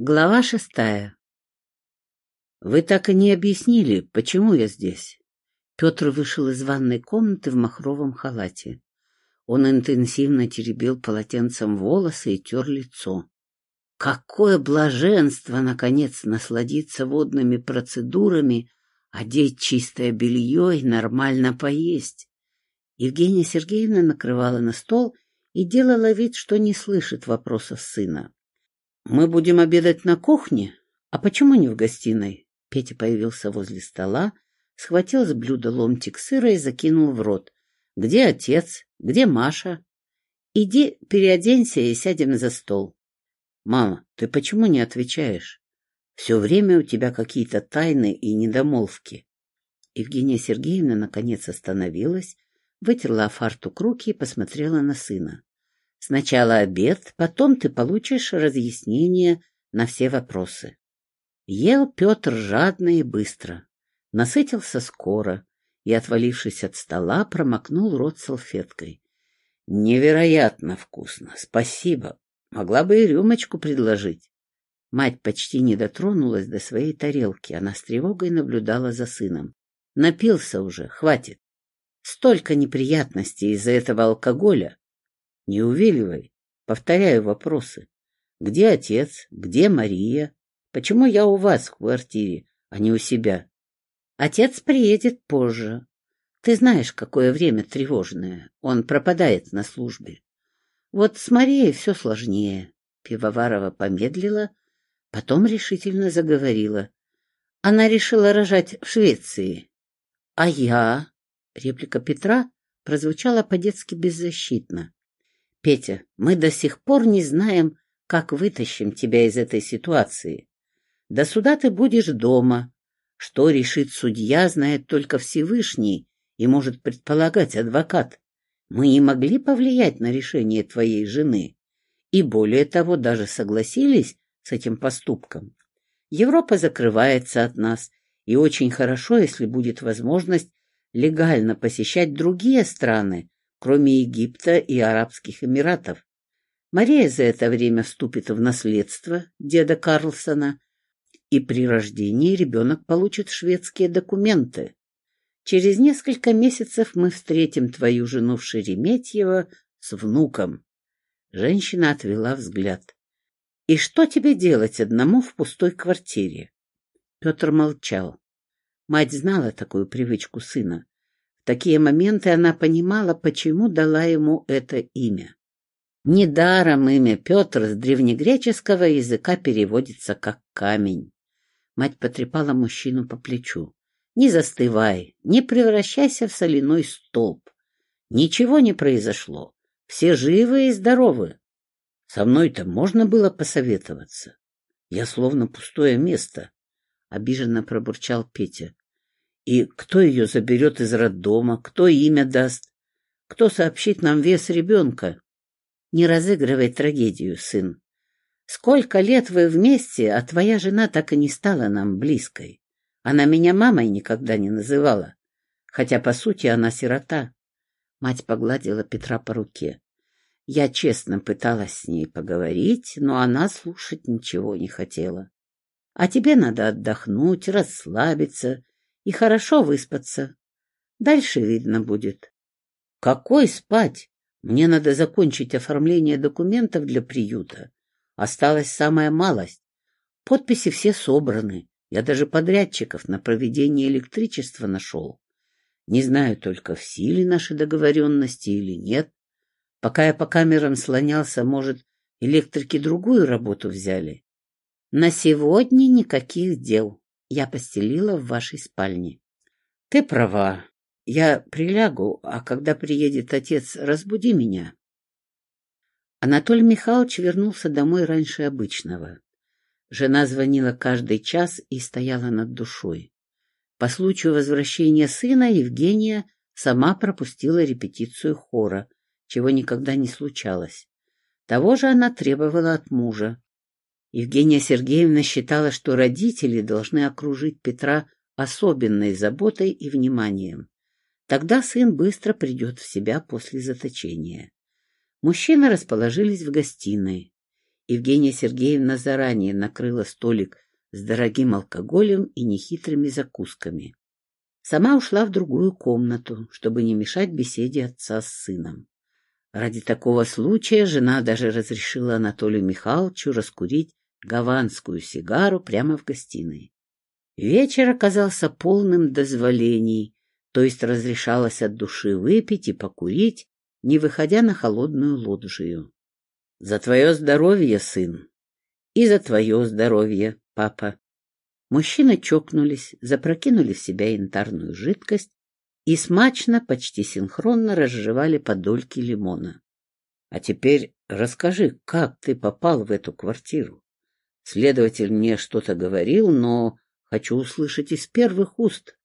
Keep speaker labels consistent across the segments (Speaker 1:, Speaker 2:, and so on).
Speaker 1: Глава шестая. Вы так и не объяснили, почему я здесь. Петр вышел из ванной комнаты в махровом халате. Он интенсивно теребил полотенцем волосы и тер лицо. Какое блаженство, наконец, насладиться водными процедурами, одеть чистое белье и нормально поесть. Евгения Сергеевна накрывала на стол и делала вид, что не слышит вопросов сына. «Мы будем обедать на кухне? А почему не в гостиной?» Петя появился возле стола, схватил с блюда ломтик сыра и закинул в рот. «Где отец? Где Маша?» «Иди, переоденься и сядем за стол». «Мама, ты почему не отвечаешь? Все время у тебя какие-то тайны и недомолвки». Евгения Сергеевна наконец остановилась, вытерла фартук руки и посмотрела на сына. Сначала обед, потом ты получишь разъяснение на все вопросы. Ел Петр жадно и быстро, насытился скоро и, отвалившись от стола, промокнул рот салфеткой. Невероятно вкусно, спасибо. Могла бы и рюмочку предложить. Мать почти не дотронулась до своей тарелки, она с тревогой наблюдала за сыном. Напился уже, хватит. Столько неприятностей из-за этого алкоголя. Не увиливай. Повторяю вопросы. Где отец? Где Мария? Почему я у вас в квартире, а не у себя? Отец приедет позже. Ты знаешь, какое время тревожное. Он пропадает на службе. Вот с Марией все сложнее. Пивоварова помедлила, потом решительно заговорила. Она решила рожать в Швеции. А я? Реплика Петра прозвучала по-детски беззащитно. Петя, мы до сих пор не знаем, как вытащим тебя из этой ситуации. До суда ты будешь дома. Что решит судья, знает только Всевышний и может предполагать адвокат. Мы не могли повлиять на решение твоей жены. И более того, даже согласились с этим поступком. Европа закрывается от нас, и очень хорошо, если будет возможность легально посещать другие страны, кроме Египта и Арабских Эмиратов. Мария за это время вступит в наследство деда Карлсона, и при рождении ребенок получит шведские документы. Через несколько месяцев мы встретим твою жену в Шереметьево с внуком. Женщина отвела взгляд. — И что тебе делать одному в пустой квартире? Петр молчал. Мать знала такую привычку сына такие моменты она понимала, почему дала ему это имя. Недаром имя Петр с древнегреческого языка переводится как «камень». Мать потрепала мужчину по плечу. «Не застывай, не превращайся в соляной столб. Ничего не произошло. Все живы и здоровы. Со мной-то можно было посоветоваться. Я словно пустое место», — обиженно пробурчал Петя. И кто ее заберет из роддома, кто имя даст, кто сообщит нам вес ребенка? Не разыгрывай трагедию, сын. Сколько лет вы вместе, а твоя жена так и не стала нам близкой. Она меня мамой никогда не называла, хотя, по сути, она сирота. Мать погладила Петра по руке. Я честно пыталась с ней поговорить, но она слушать ничего не хотела. А тебе надо отдохнуть, расслабиться и хорошо выспаться. Дальше видно будет. Какой спать? Мне надо закончить оформление документов для приюта. Осталась самая малость. Подписи все собраны. Я даже подрядчиков на проведение электричества нашел. Не знаю только, в силе наши договоренности или нет. Пока я по камерам слонялся, может, электрики другую работу взяли. На сегодня никаких дел я постелила в вашей спальне. — Ты права. Я прилягу, а когда приедет отец, разбуди меня. Анатолий Михайлович вернулся домой раньше обычного. Жена звонила каждый час и стояла над душой. По случаю возвращения сына Евгения сама пропустила репетицию хора, чего никогда не случалось. Того же она требовала от мужа. Евгения Сергеевна считала, что родители должны окружить Петра особенной заботой и вниманием. Тогда сын быстро придет в себя после заточения. Мужчины расположились в гостиной. Евгения Сергеевна заранее накрыла столик с дорогим алкоголем и нехитрыми закусками. Сама ушла в другую комнату, чтобы не мешать беседе отца с сыном. Ради такого случая жена даже разрешила Анатолию Михайловичу раскурить гаванскую сигару прямо в гостиной. Вечер оказался полным дозволений, то есть разрешалось от души выпить и покурить, не выходя на холодную лоджию. — За твое здоровье, сын! И за твое здоровье, папа! Мужчины чокнулись, запрокинули в себя янтарную жидкость и смачно, почти синхронно разжевали подольки лимона. — А теперь расскажи, как ты попал в эту квартиру? Следователь мне что-то говорил, но хочу услышать из первых уст.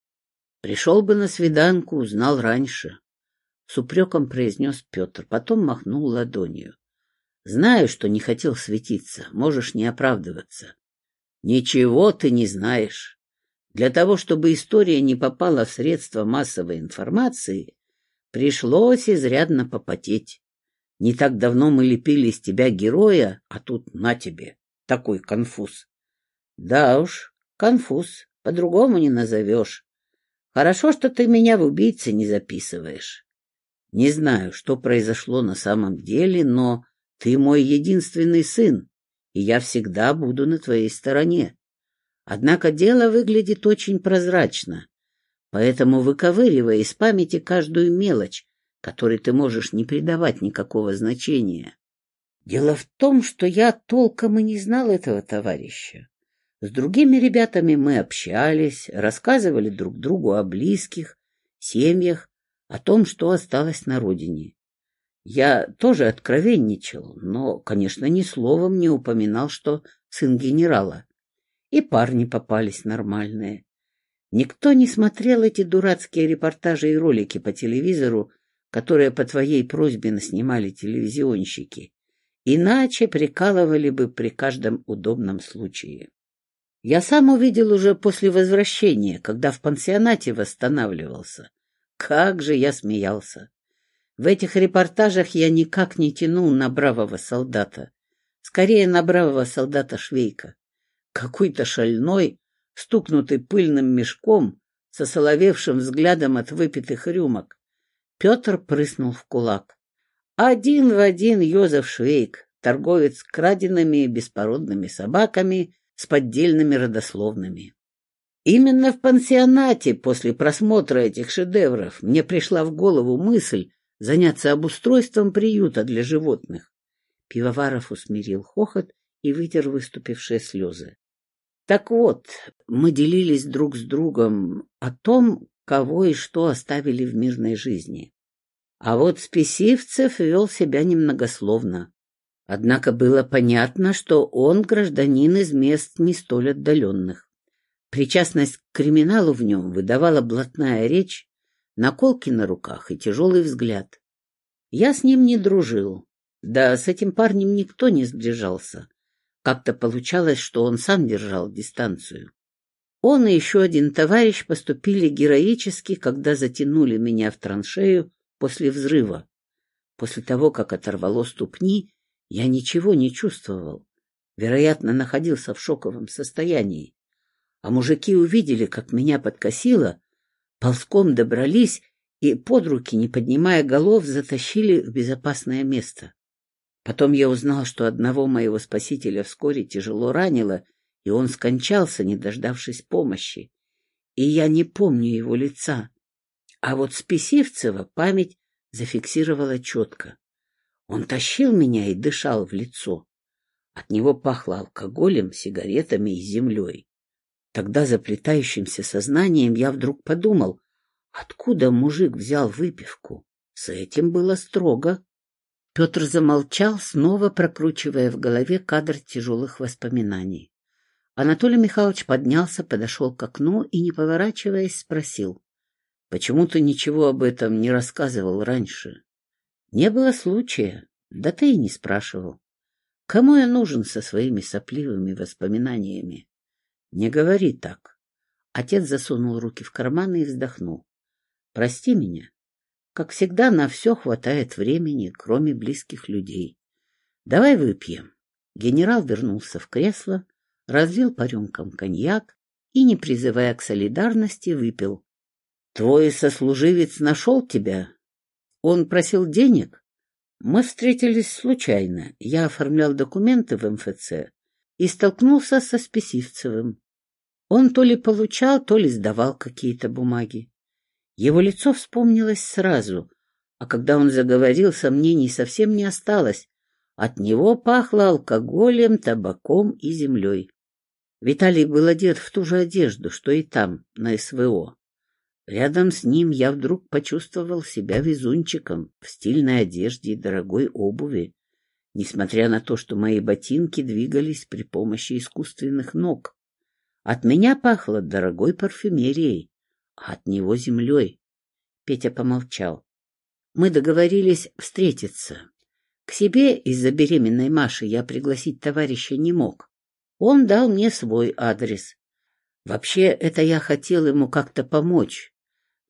Speaker 1: Пришел бы на свиданку, узнал раньше. С упреком произнес Петр, потом махнул ладонью. Знаю, что не хотел светиться, можешь не оправдываться. Ничего ты не знаешь. Для того, чтобы история не попала в средства массовой информации, пришлось изрядно попотеть. Не так давно мы лепили из тебя героя, а тут на тебе такой конфуз. Да уж, конфуз, по-другому не назовешь. Хорошо, что ты меня в убийце не записываешь. Не знаю, что произошло на самом деле, но ты мой единственный сын, и я всегда буду на твоей стороне. Однако дело выглядит очень прозрачно, поэтому выковыривай из памяти каждую мелочь, которой ты можешь не придавать никакого значения. Дело в том, что я толком и не знал этого товарища. С другими ребятами мы общались, рассказывали друг другу о близких, семьях, о том, что осталось на родине. Я тоже откровенничал, но, конечно, ни словом не упоминал, что сын генерала. И парни попались нормальные. Никто не смотрел эти дурацкие репортажи и ролики по телевизору, которые по твоей просьбе наснимали телевизионщики. Иначе прикалывали бы при каждом удобном случае. Я сам увидел уже после возвращения, когда в пансионате восстанавливался. Как же я смеялся! В этих репортажах я никак не тянул на бравого солдата. Скорее, на бравого солдата Швейка. Какой-то шальной, стукнутый пыльным мешком, со соловевшим взглядом от выпитых рюмок. Петр прыснул в кулак. Один в один Йозеф Швейк, торговец краденными беспородными собаками с поддельными родословными. Именно в пансионате после просмотра этих шедевров мне пришла в голову мысль заняться обустройством приюта для животных. Пивоваров усмирил хохот и вытер выступившие слезы. Так вот, мы делились друг с другом о том, кого и что оставили в мирной жизни. А вот Списивцев вел себя немногословно. Однако было понятно, что он гражданин из мест не столь отдаленных. Причастность к криминалу в нем выдавала блатная речь, наколки на руках и тяжелый взгляд. Я с ним не дружил, да с этим парнем никто не сближался. Как-то получалось, что он сам держал дистанцию. Он и еще один товарищ поступили героически, когда затянули меня в траншею после взрыва. После того, как оторвало ступни, я ничего не чувствовал. Вероятно, находился в шоковом состоянии. А мужики увидели, как меня подкосило, ползком добрались и под руки, не поднимая голов, затащили в безопасное место. Потом я узнал, что одного моего спасителя вскоре тяжело ранило, и он скончался, не дождавшись помощи. И я не помню его лица. А вот Списивцева память зафиксировала четко. Он тащил меня и дышал в лицо. От него пахло алкоголем, сигаретами и землей. Тогда заплетающимся сознанием я вдруг подумал, откуда мужик взял выпивку? С этим было строго. Петр замолчал, снова прокручивая в голове кадр тяжелых воспоминаний. Анатолий Михайлович поднялся, подошел к окну и, не поворачиваясь, спросил. Почему ты ничего об этом не рассказывал раньше? Не было случая, да ты и не спрашивал. Кому я нужен со своими сопливыми воспоминаниями? Не говори так. Отец засунул руки в карманы и вздохнул. Прости меня. Как всегда, на все хватает времени, кроме близких людей. Давай выпьем. Генерал вернулся в кресло, разлил по рюмкам коньяк и, не призывая к солидарности, выпил. — Твой сослуживец нашел тебя? Он просил денег? Мы встретились случайно. Я оформлял документы в МФЦ и столкнулся со Списивцевым. Он то ли получал, то ли сдавал какие-то бумаги. Его лицо вспомнилось сразу, а когда он заговорил, сомнений совсем не осталось. От него пахло алкоголем, табаком и землей. Виталий был одет в ту же одежду, что и там, на СВО. Рядом с ним я вдруг почувствовал себя везунчиком в стильной одежде и дорогой обуви, несмотря на то, что мои ботинки двигались при помощи искусственных ног. От меня пахло дорогой парфюмерией, а от него землей. Петя помолчал. Мы договорились встретиться. К себе из-за беременной Маши я пригласить товарища не мог. Он дал мне свой адрес. Вообще, это я хотел ему как-то помочь.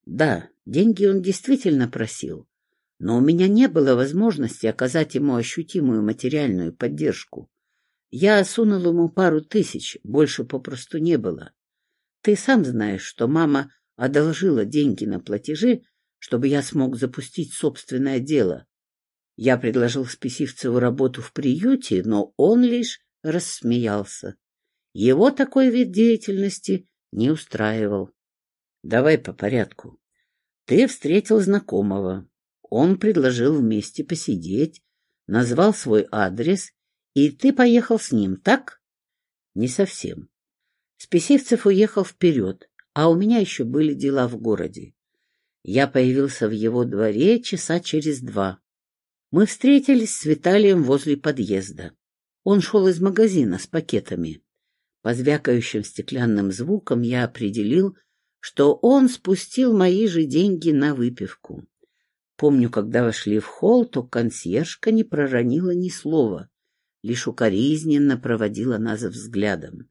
Speaker 1: Да, деньги он действительно просил, но у меня не было возможности оказать ему ощутимую материальную поддержку. Я сунул ему пару тысяч, больше попросту не было. Ты сам знаешь, что мама одолжила деньги на платежи, чтобы я смог запустить собственное дело. Я предложил Списивцеву работу в приюте, но он лишь рассмеялся. Его такой вид деятельности не устраивал. Давай по порядку. Ты встретил знакомого. Он предложил вместе посидеть, назвал свой адрес и ты поехал с ним, так? Не совсем. Спесивцев уехал вперед, а у меня еще были дела в городе. Я появился в его дворе часа через два. Мы встретились с Виталием возле подъезда. Он шел из магазина с пакетами. По звякающим стеклянным звукам я определил, что он спустил мои же деньги на выпивку. Помню, когда вошли в холл, то консьержка не проронила ни слова лишь укоризненно проводила нас взглядом.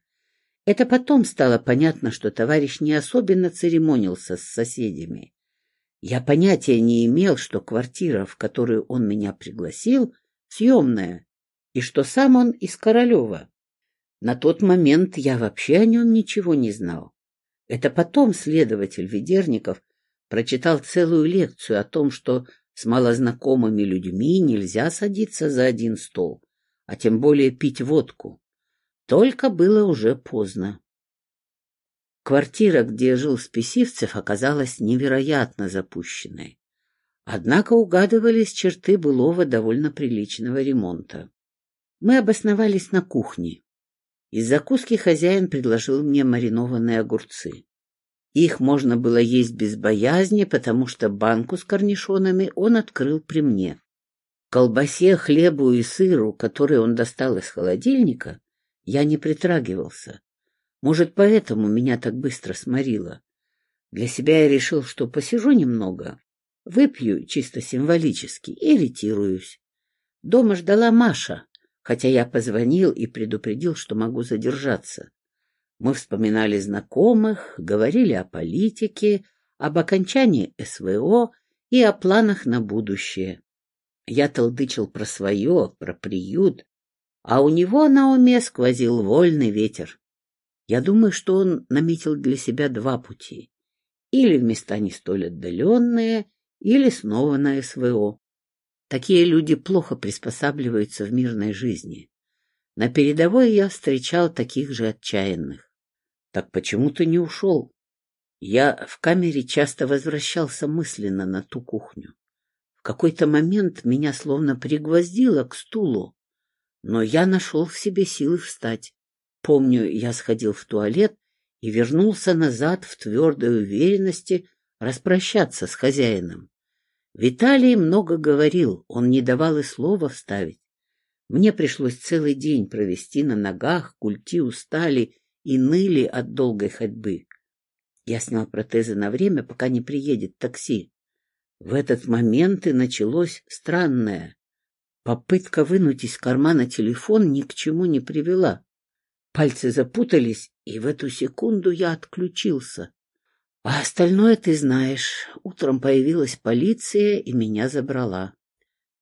Speaker 1: Это потом стало понятно, что товарищ не особенно церемонился с соседями. Я понятия не имел, что квартира, в которую он меня пригласил, съемная, и что сам он из Королева. На тот момент я вообще о нем ничего не знал. Это потом следователь Ведерников прочитал целую лекцию о том, что с малознакомыми людьми нельзя садиться за один стол, а тем более пить водку. Только было уже поздно. Квартира, где жил Списивцев, оказалась невероятно запущенной. Однако угадывались черты былого довольно приличного ремонта. Мы обосновались на кухне. Из закуски хозяин предложил мне маринованные огурцы. Их можно было есть без боязни, потому что банку с корнишонами он открыл при мне колбасе, хлебу и сыру, которые он достал из холодильника, я не притрагивался. Может, поэтому меня так быстро сморило. Для себя я решил, что посижу немного, выпью чисто символически и ретируюсь. Дома ждала Маша, хотя я позвонил и предупредил, что могу задержаться. Мы вспоминали знакомых, говорили о политике, об окончании СВО и о планах на будущее. Я толдычил про свое, про приют, а у него на уме сквозил вольный ветер. Я думаю, что он наметил для себя два пути. Или в места не столь отдаленные, или снова на СВО. Такие люди плохо приспосабливаются в мирной жизни. На передовой я встречал таких же отчаянных. Так почему ты не ушел? Я в камере часто возвращался мысленно на ту кухню. В какой-то момент меня словно пригвоздило к стулу, но я нашел в себе силы встать. Помню, я сходил в туалет и вернулся назад в твердой уверенности распрощаться с хозяином. Виталий много говорил, он не давал и слова вставить. Мне пришлось целый день провести на ногах, культи устали и ныли от долгой ходьбы. Я снял протезы на время, пока не приедет такси. В этот момент и началось странное. Попытка вынуть из кармана телефон ни к чему не привела. Пальцы запутались, и в эту секунду я отключился. А остальное ты знаешь. Утром появилась полиция и меня забрала.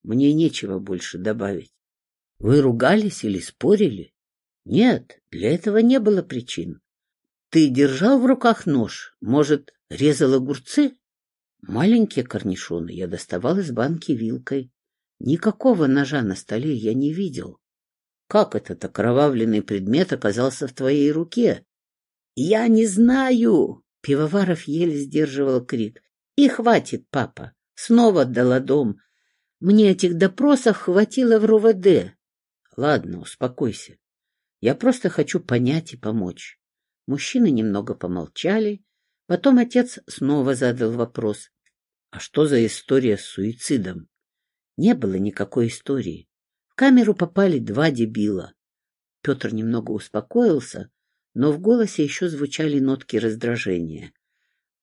Speaker 1: Мне нечего больше добавить. Вы ругались или спорили? Нет, для этого не было причин. Ты держал в руках нож? Может, резал огурцы? Маленькие корнишоны я доставал из банки вилкой. Никакого ножа на столе я не видел. Как этот окровавленный предмет оказался в твоей руке? Я не знаю. Пивоваров еле сдерживал крик. И хватит, папа. Снова дом. Мне этих допросов хватило в РУВД. Ладно, успокойся. Я просто хочу понять и помочь. Мужчины немного помолчали. Потом отец снова задал вопрос. А что за история с суицидом? Не было никакой истории. В камеру попали два дебила. Петр немного успокоился, но в голосе еще звучали нотки раздражения.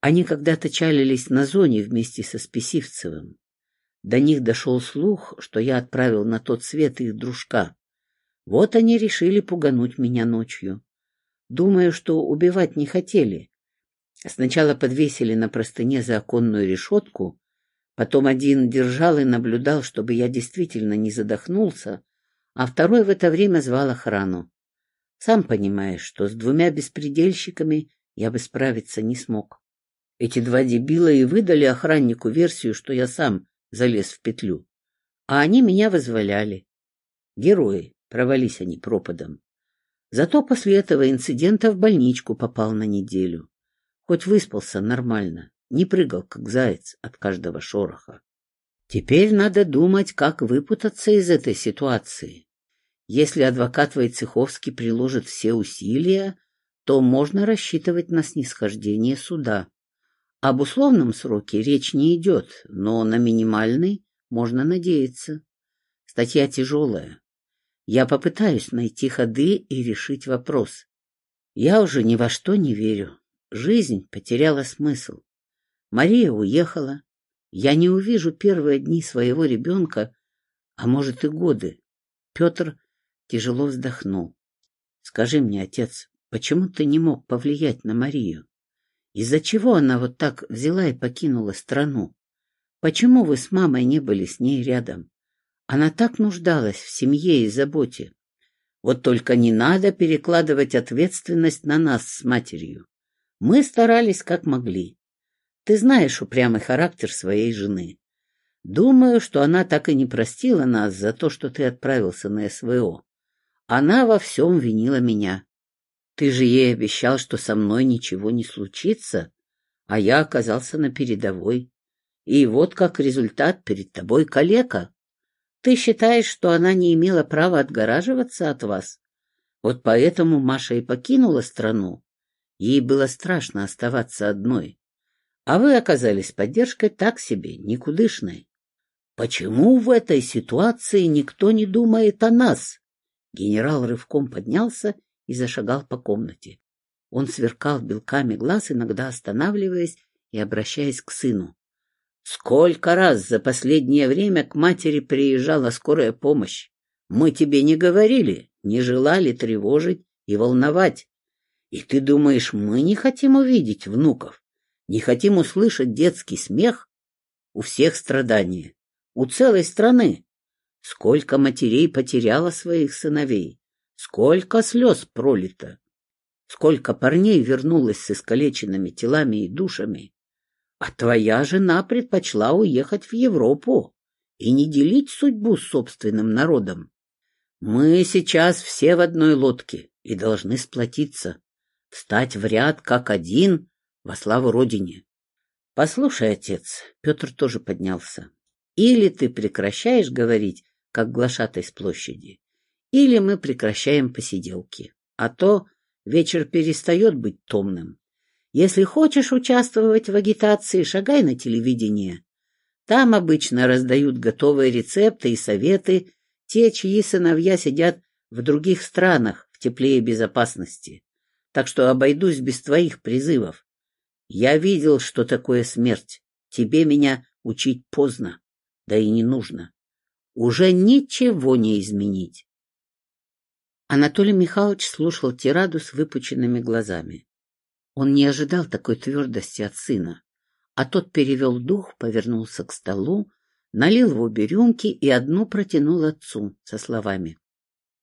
Speaker 1: Они когда-то чалились на зоне вместе со Списивцевым. До них дошел слух, что я отправил на тот свет их дружка. Вот они решили пугануть меня ночью. Думаю, что убивать не хотели. Сначала подвесили на простыне за оконную решетку, потом один держал и наблюдал, чтобы я действительно не задохнулся, а второй в это время звал охрану. Сам понимаешь, что с двумя беспредельщиками я бы справиться не смог. Эти два дебила и выдали охраннику версию, что я сам залез в петлю. А они меня вызволяли. Герои, провались они пропадом. Зато после этого инцидента в больничку попал на неделю. Хоть выспался нормально, не прыгал, как заяц, от каждого шороха. Теперь надо думать, как выпутаться из этой ситуации. Если адвокат Войцеховский приложит все усилия, то можно рассчитывать на снисхождение суда. Об условном сроке речь не идет, но на минимальный можно надеяться. Статья тяжелая. Я попытаюсь найти ходы и решить вопрос. Я уже ни во что не верю. Жизнь потеряла смысл. Мария уехала. Я не увижу первые дни своего ребенка, а может и годы. Петр тяжело вздохнул. Скажи мне, отец, почему ты не мог повлиять на Марию? Из-за чего она вот так взяла и покинула страну? Почему вы с мамой не были с ней рядом? Она так нуждалась в семье и заботе. Вот только не надо перекладывать ответственность на нас с матерью. Мы старались как могли. Ты знаешь упрямый характер своей жены. Думаю, что она так и не простила нас за то, что ты отправился на СВО. Она во всем винила меня. Ты же ей обещал, что со мной ничего не случится, а я оказался на передовой. И вот как результат перед тобой калека. Ты считаешь, что она не имела права отгораживаться от вас? Вот поэтому Маша и покинула страну. Ей было страшно оставаться одной. А вы оказались поддержкой так себе, никудышной. Почему в этой ситуации никто не думает о нас? Генерал рывком поднялся и зашагал по комнате. Он сверкал белками глаз, иногда останавливаясь и обращаясь к сыну. Сколько раз за последнее время к матери приезжала скорая помощь? Мы тебе не говорили, не желали тревожить и волновать. И ты думаешь, мы не хотим увидеть внуков? Не хотим услышать детский смех? У всех страдания, у целой страны. Сколько матерей потеряло своих сыновей, Сколько слез пролито! Сколько парней вернулось с искалеченными телами и душами! А твоя жена предпочла уехать в Европу и не делить судьбу с собственным народом. Мы сейчас все в одной лодке и должны сплотиться, встать в ряд как один во славу Родине. Послушай, отец, Петр тоже поднялся. Или ты прекращаешь говорить, как глашатай с площади, или мы прекращаем посиделки. А то вечер перестает быть томным. Если хочешь участвовать в агитации, шагай на телевидение. Там обычно раздают готовые рецепты и советы те, чьи сыновья сидят в других странах в тепле и безопасности. Так что обойдусь без твоих призывов. Я видел, что такое смерть. Тебе меня учить поздно, да и не нужно. Уже ничего не изменить. Анатолий Михайлович слушал тираду с выпученными глазами. Он не ожидал такой твердости от сына, а тот перевел дух, повернулся к столу, налил в обе рюмки и одну протянул отцу со словами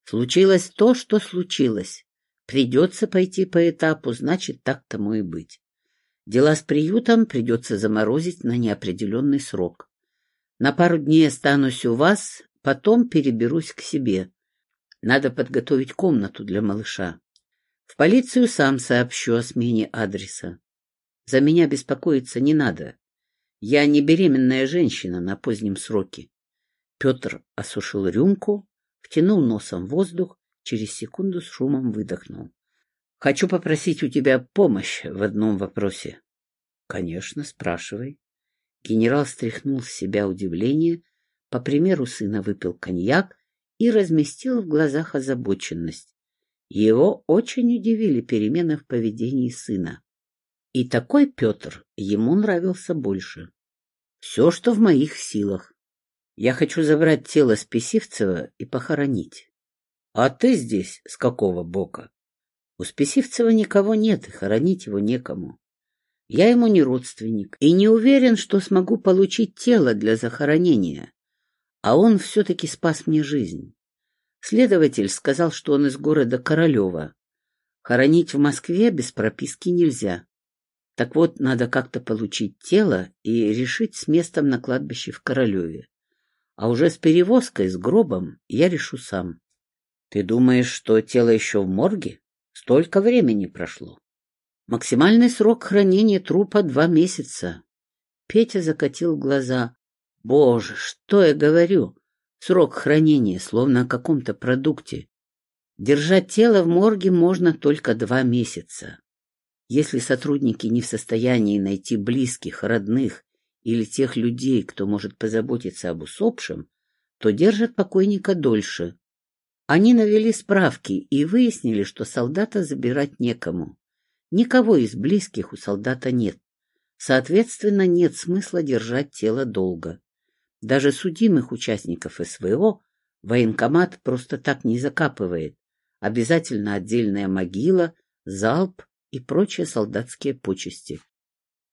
Speaker 1: Случилось то, что случилось. Придется пойти по этапу, значит, так тому и быть. Дела с приютом придется заморозить на неопределенный срок. На пару дней останусь у вас, потом переберусь к себе. Надо подготовить комнату для малыша. В полицию сам сообщу о смене адреса. За меня беспокоиться не надо. Я не беременная женщина на позднем сроке. Петр осушил рюмку, втянул носом воздух, через секунду с шумом выдохнул. — Хочу попросить у тебя помощь в одном вопросе. — Конечно, спрашивай. Генерал стряхнул с себя удивление, по примеру сына выпил коньяк и разместил в глазах озабоченность. Его очень удивили перемены в поведении сына. И такой Петр ему нравился больше. Все, что в моих силах. Я хочу забрать тело Списивцева и похоронить. А ты здесь с какого бока? У Списивцева никого нет, и хоронить его некому. Я ему не родственник и не уверен, что смогу получить тело для захоронения. А он все-таки спас мне жизнь. Следователь сказал, что он из города Королева. Хоронить в Москве без прописки нельзя. Так вот, надо как-то получить тело и решить с местом на кладбище в Королеве. А уже с перевозкой, с гробом я решу сам. Ты думаешь, что тело еще в морге? Столько времени прошло. Максимальный срок хранения трупа — два месяца. Петя закатил глаза. Боже, что я говорю? Срок хранения, словно о каком-то продукте. Держать тело в морге можно только два месяца. Если сотрудники не в состоянии найти близких, родных или тех людей, кто может позаботиться об усопшем, то держат покойника дольше. Они навели справки и выяснили, что солдата забирать некому. Никого из близких у солдата нет. Соответственно, нет смысла держать тело долго. Даже судимых участников СВО военкомат просто так не закапывает. Обязательно отдельная могила, залп и прочие солдатские почести.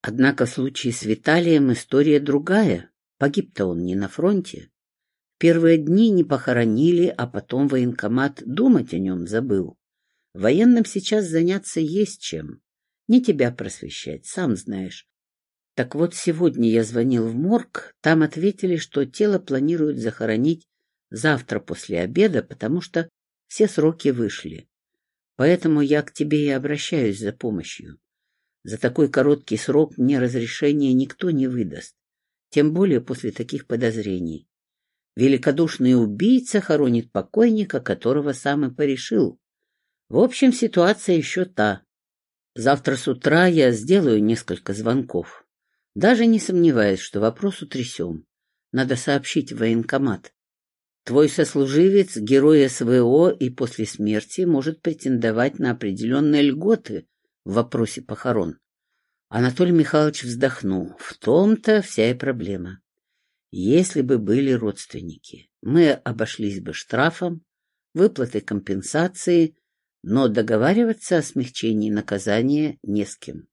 Speaker 1: Однако в случае с Виталием история другая. Погиб-то он не на фронте. Первые дни не похоронили, а потом военкомат думать о нем забыл. Военным сейчас заняться есть чем. Не тебя просвещать, сам знаешь. Так вот, сегодня я звонил в морг, там ответили, что тело планируют захоронить завтра после обеда, потому что все сроки вышли. Поэтому я к тебе и обращаюсь за помощью. За такой короткий срок мне разрешения никто не выдаст, тем более после таких подозрений. Великодушный убийца хоронит покойника, которого сам и порешил. В общем, ситуация еще та. Завтра с утра я сделаю несколько звонков. Даже не сомневаюсь, что вопрос утрясем. Надо сообщить в военкомат. Твой сослуживец, герой СВО и после смерти может претендовать на определенные льготы в вопросе похорон. Анатолий Михайлович вздохнул. В том-то вся и проблема. Если бы были родственники, мы обошлись бы штрафом, выплатой компенсации, но договариваться о смягчении наказания не с кем.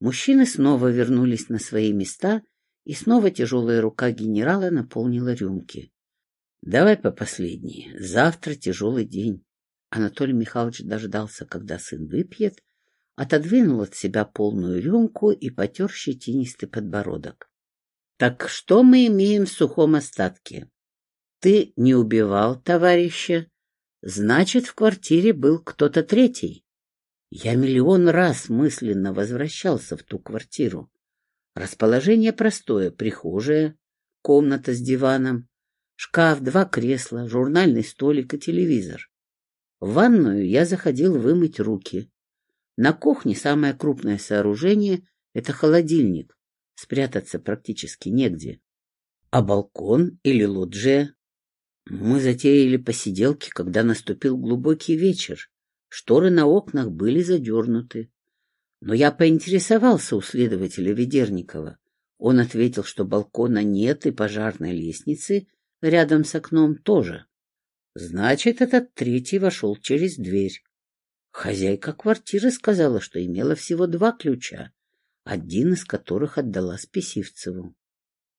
Speaker 1: Мужчины снова вернулись на свои места, и снова тяжелая рука генерала наполнила рюмки. Давай по последней. Завтра тяжелый день. Анатолий Михайлович дождался, когда сын выпьет, отодвинул от себя полную рюмку и потер щетинистый подбородок. — Так что мы имеем в сухом остатке? Ты не убивал товарища, значит, в квартире был кто-то третий. Я миллион раз мысленно возвращался в ту квартиру. Расположение простое — прихожая, комната с диваном, Шкаф, два кресла, журнальный столик и телевизор. В ванную я заходил вымыть руки. На кухне самое крупное сооружение — это холодильник. Спрятаться практически негде. А балкон или лоджия? Мы затеяли посиделки, когда наступил глубокий вечер. Шторы на окнах были задернуты. Но я поинтересовался у следователя Ведерникова. Он ответил, что балкона нет и пожарной лестницы рядом с окном тоже. Значит, этот третий вошел через дверь. Хозяйка квартиры сказала, что имела всего два ключа, один из которых отдала Списивцеву.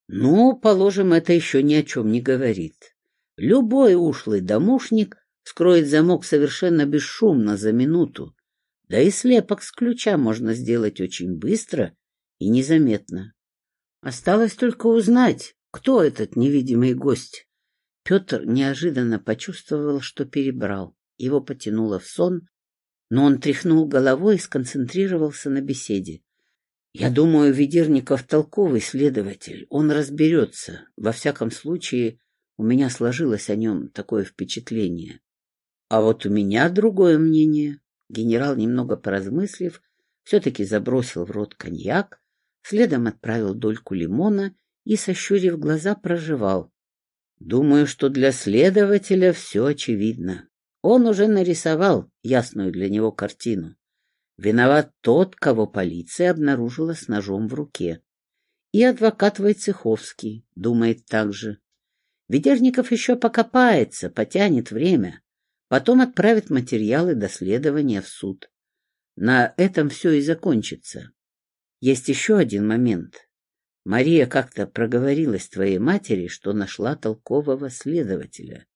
Speaker 1: Ну, положим, это еще ни о чем не говорит. Любой ушлый домушник скроет замок совершенно бесшумно за минуту. Да и слепок с ключа можно сделать очень быстро и незаметно. Осталось только узнать, кто этот невидимый гость. Петр неожиданно почувствовал, что перебрал. Его потянуло в сон, но он тряхнул головой и сконцентрировался на беседе. Я думаю, Ведерников толковый следователь, он разберется. Во всяком случае, у меня сложилось о нем такое впечатление. А вот у меня другое мнение. Генерал, немного поразмыслив, все-таки забросил в рот коньяк, следом отправил дольку лимона и, сощурив глаза, проживал. Думаю, что для следователя все очевидно. Он уже нарисовал ясную для него картину. Виноват тот, кого полиция обнаружила с ножом в руке. И адвокат Войцеховский думает так же. Ведерников еще покопается, потянет время, потом отправит материалы доследования в суд. На этом все и закончится. Есть еще один момент. Мария как-то проговорилась твоей матери, что нашла толкового следователя.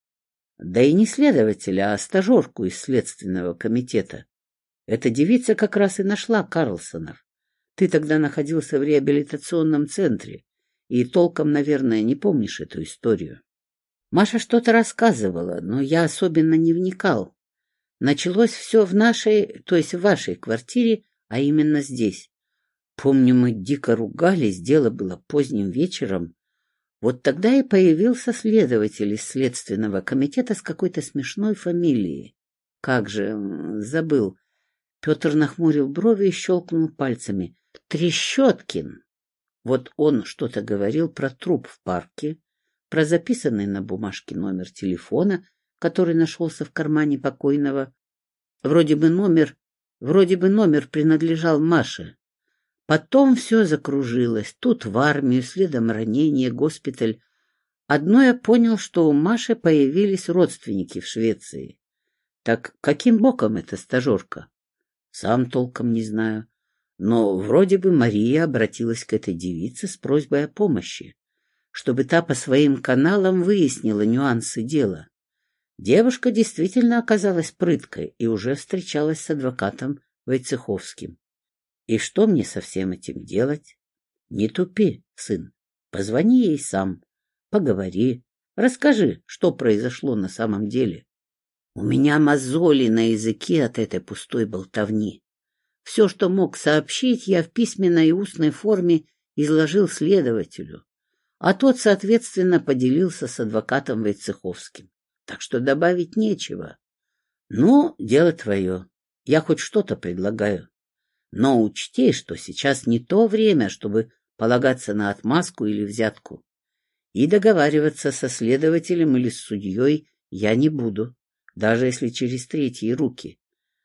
Speaker 1: Да и не следователя, а стажерку из следственного комитета. Эта девица как раз и нашла Карлсонов. Ты тогда находился в реабилитационном центре и толком, наверное, не помнишь эту историю. Маша что-то рассказывала, но я особенно не вникал. Началось все в нашей, то есть в вашей квартире, а именно здесь. Помню, мы дико ругались, дело было поздним вечером. Вот тогда и появился следователь из следственного комитета с какой-то смешной фамилией. Как же, забыл. Петр нахмурил брови и щелкнул пальцами. Трещоткин! Вот он что-то говорил про труп в парке, про записанный на бумажке номер телефона, который нашелся в кармане покойного. Вроде бы номер, вроде бы номер принадлежал Маше. Потом все закружилось. Тут в армию, следом ранение, госпиталь. Одно я понял, что у Маши появились родственники в Швеции. Так каким боком эта стажерка? Сам толком не знаю. Но вроде бы Мария обратилась к этой девице с просьбой о помощи чтобы та по своим каналам выяснила нюансы дела. Девушка действительно оказалась прыткой и уже встречалась с адвокатом Войцеховским. И что мне со всем этим делать? Не тупи, сын. Позвони ей сам, поговори, расскажи, что произошло на самом деле. У меня мозоли на языке от этой пустой болтовни. Все, что мог сообщить, я в письменной и устной форме изложил следователю а тот, соответственно, поделился с адвокатом Войцеховским. Так что добавить нечего. Ну, дело твое. Я хоть что-то предлагаю. Но учти, что сейчас не то время, чтобы полагаться на отмазку или взятку. И договариваться со следователем или с судьей я не буду, даже если через третьи руки.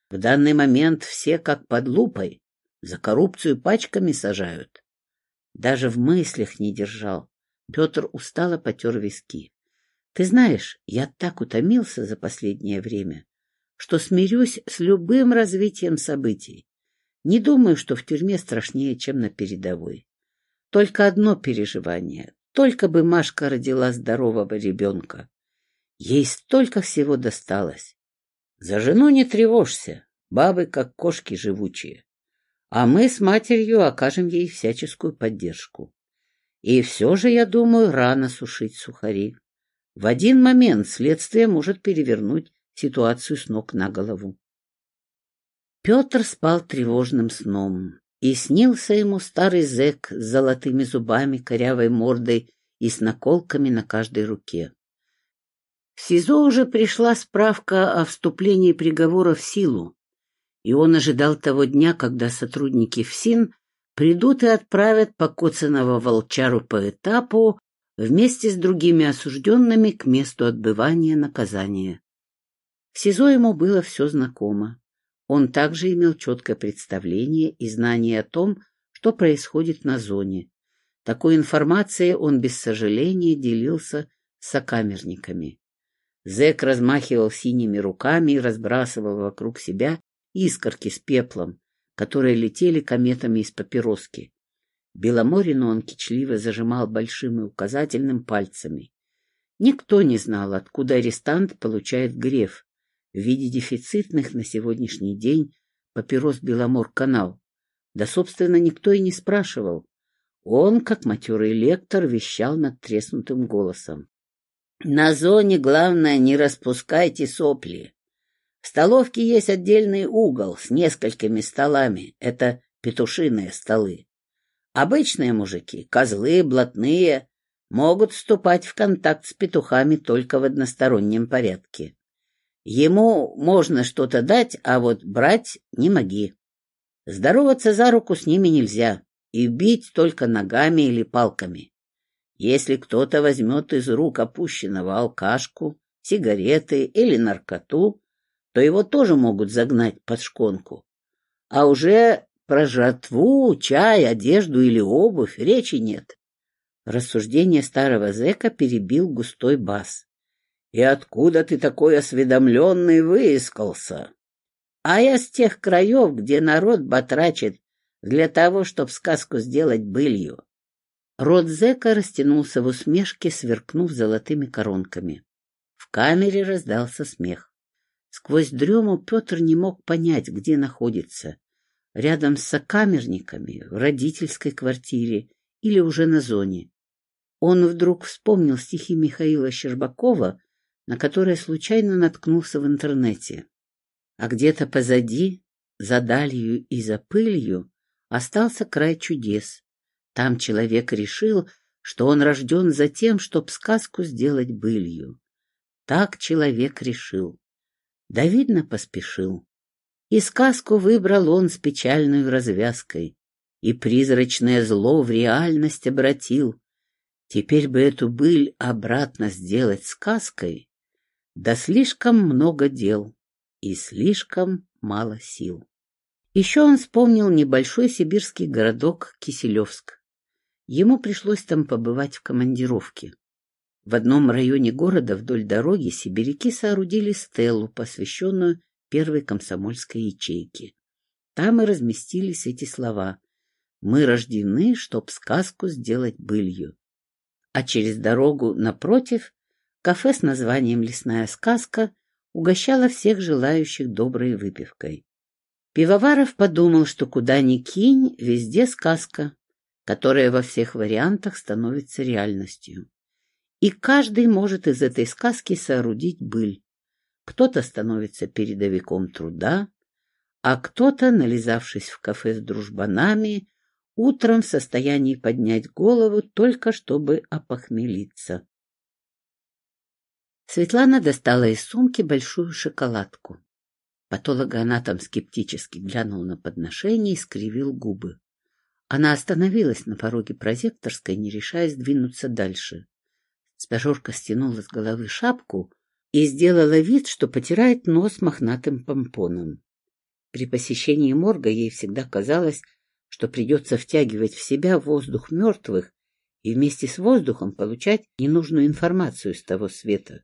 Speaker 1: В данный момент все как под лупой, за коррупцию пачками сажают. Даже в мыслях не держал, Петр устало потер виски. Ты знаешь, я так утомился за последнее время, что смирюсь с любым развитием событий. Не думаю, что в тюрьме страшнее, чем на передовой. Только одно переживание. Только бы Машка родила здорового ребенка. Ей столько всего досталось. За жену не тревожься, бабы как кошки живучие. А мы с матерью окажем ей всяческую поддержку. И все же, я думаю, рано сушить сухари. В один момент следствие может перевернуть ситуацию с ног на голову. Петр спал тревожным сном, и снился ему старый зэк с золотыми зубами, корявой мордой и с наколками на каждой руке. В СИЗО уже пришла справка о вступлении приговора в силу, и он ожидал того дня, когда сотрудники ФСИН придут и отправят покоцанного волчару по этапу вместе с другими осужденными к месту отбывания наказания. В СИЗО ему было все знакомо. Он также имел четкое представление и знание о том, что происходит на зоне. Такой информацией он без сожаления делился с сокамерниками. Зэк размахивал синими руками и разбрасывал вокруг себя искорки с пеплом, которые летели кометами из папироски. Беломорину он кичливо зажимал большим и указательным пальцами. Никто не знал, откуда арестант получает греф, в виде дефицитных на сегодняшний день папирос Беломор-канал. Да, собственно, никто и не спрашивал. Он, как матерый лектор, вещал над треснутым голосом. На зоне главное не распускайте сопли. В столовке есть отдельный угол с несколькими столами. Это петушиные столы. Обычные мужики, козлы, блатные, могут вступать в контакт с петухами только в одностороннем порядке. Ему можно что-то дать, а вот брать не моги. Здороваться за руку с ними нельзя, и бить только ногами или палками. Если кто-то возьмет из рук опущенного алкашку, сигареты или наркоту, то его тоже могут загнать под шконку. А уже про жратву, чай, одежду или обувь речи нет. Рассуждение старого зэка перебил густой бас. — И откуда ты такой осведомленный выискался? — А я с тех краев, где народ батрачит для того, чтобы сказку сделать былью. Рот зэка растянулся в усмешке, сверкнув золотыми коронками. В камере раздался смех. Сквозь дрему Петр не мог понять, где находится. Рядом с сокамерниками, в родительской квартире или уже на зоне. Он вдруг вспомнил стихи Михаила Щербакова, на которые случайно наткнулся в интернете. А где-то позади, за далью и за пылью, остался край чудес, там человек решил, что он рожден за тем, чтоб сказку сделать былью. Так человек решил. Да, видно, поспешил. И сказку выбрал он с печальной развязкой, и призрачное зло в реальность обратил. Теперь бы эту быль обратно сделать сказкой, да слишком много дел и слишком мало сил. Еще он вспомнил небольшой сибирский городок Киселевск. Ему пришлось там побывать в командировке. В одном районе города вдоль дороги сибиряки соорудили стелу, посвященную первой комсомольской ячейке. Там и разместились эти слова «Мы рождены, чтоб сказку сделать былью». А через дорогу напротив кафе с названием «Лесная сказка» угощало всех желающих доброй выпивкой. Пивоваров подумал, что куда ни кинь, везде сказка, которая во всех вариантах становится реальностью. И каждый может из этой сказки соорудить быль. Кто-то становится передовиком труда, а кто-то, нализавшись в кафе с дружбанами, утром в состоянии поднять голову только чтобы опохмелиться. Светлана достала из сумки большую шоколадку. Патологоанатом скептически глянул на подношение и скривил губы. Она остановилась на пороге прозекторской, не решаясь двинуться дальше. Стажерка стянула с головы шапку и сделала вид, что потирает нос мохнатым помпоном. При посещении морга ей всегда казалось, что придется втягивать в себя воздух мертвых и вместе с воздухом получать ненужную информацию с того света.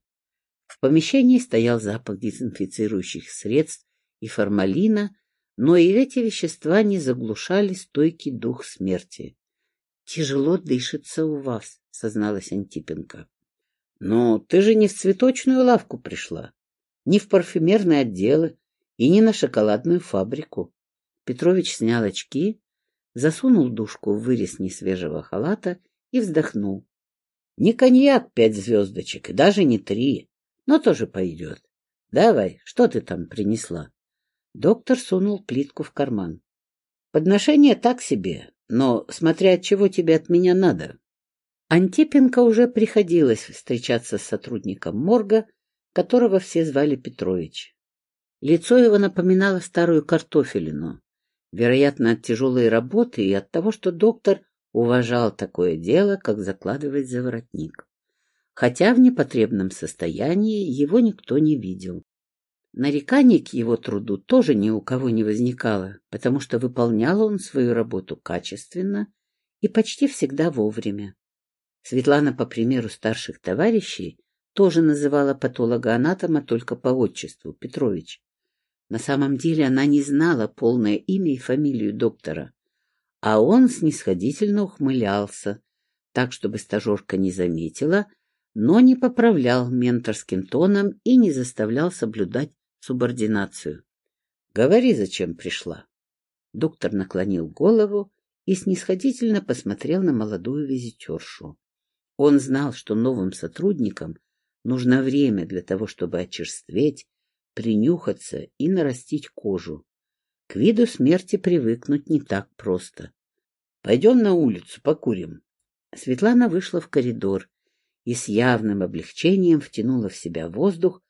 Speaker 1: В помещении стоял запах дезинфицирующих средств и формалина, но и эти вещества не заглушали стойкий дух смерти. — Тяжело дышится у вас, — созналась Антипенко. — Но ты же не в цветочную лавку пришла, не в парфюмерные отделы и не на шоколадную фабрику. Петрович снял очки, засунул душку в вырез несвежего халата и вздохнул. — Не коньяк пять звездочек, и даже не три, но тоже пойдет. Давай, что ты там принесла? Доктор сунул плитку в карман. Подношение так себе, но смотря от чего тебе от меня надо. Антипенко уже приходилось встречаться с сотрудником морга, которого все звали Петрович. Лицо его напоминало старую картофелину, вероятно, от тяжелой работы и от того, что доктор уважал такое дело, как закладывать заворотник. Хотя в непотребном состоянии его никто не видел. Нареканий к его труду тоже ни у кого не возникало, потому что выполнял он свою работу качественно и почти всегда вовремя. Светлана, по примеру старших товарищей, тоже называла патолога-анатома только по отчеству Петрович. На самом деле она не знала полное имя и фамилию доктора, а он снисходительно ухмылялся, так, чтобы стажерка не заметила, но не поправлял менторским тоном и не заставлял соблюдать субординацию. Говори, зачем пришла. Доктор наклонил голову и снисходительно посмотрел на молодую визитершу. Он знал, что новым сотрудникам нужно время для того, чтобы очерстветь, принюхаться и нарастить кожу. К виду смерти привыкнуть не так просто. Пойдем на улицу, покурим. Светлана вышла в коридор и с явным облегчением втянула в себя воздух,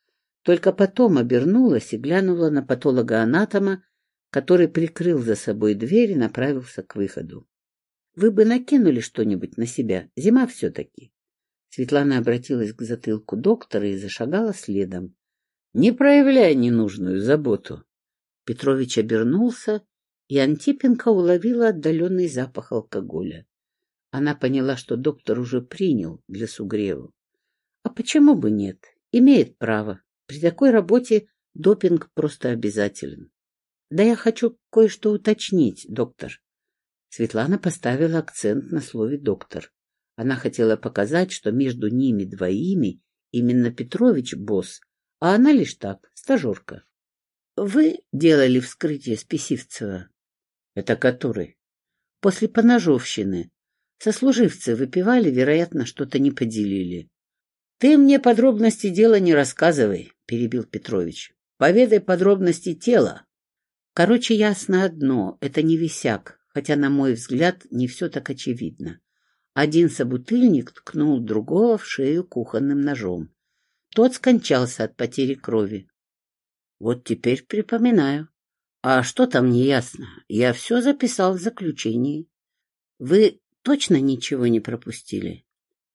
Speaker 1: только потом обернулась и глянула на патолога-анатома, который прикрыл за собой дверь и направился к выходу. — Вы бы накинули что-нибудь на себя, зима все-таки. Светлана обратилась к затылку доктора и зашагала следом. — Не проявляй ненужную заботу. Петрович обернулся, и Антипенко уловила отдаленный запах алкоголя. Она поняла, что доктор уже принял для сугрева. А почему бы нет? Имеет право. При такой работе допинг просто обязателен. Да я хочу кое-что уточнить, доктор. Светлана поставила акцент на слове «доктор». Она хотела показать, что между ними двоими именно Петрович босс, а она лишь так, стажерка. — Вы делали вскрытие Списивцева? — Это который? — После поножовщины. Сослуживцы выпивали, вероятно, что-то не поделили. — Ты мне подробности дела не рассказывай, — перебил Петрович. — Поведай подробности тела. Короче, ясно одно — это не висяк, хотя, на мой взгляд, не все так очевидно. Один собутыльник ткнул другого в шею кухонным ножом. Тот скончался от потери крови. Вот теперь припоминаю. А что там неясно? Я все записал в заключении. Вы точно ничего не пропустили?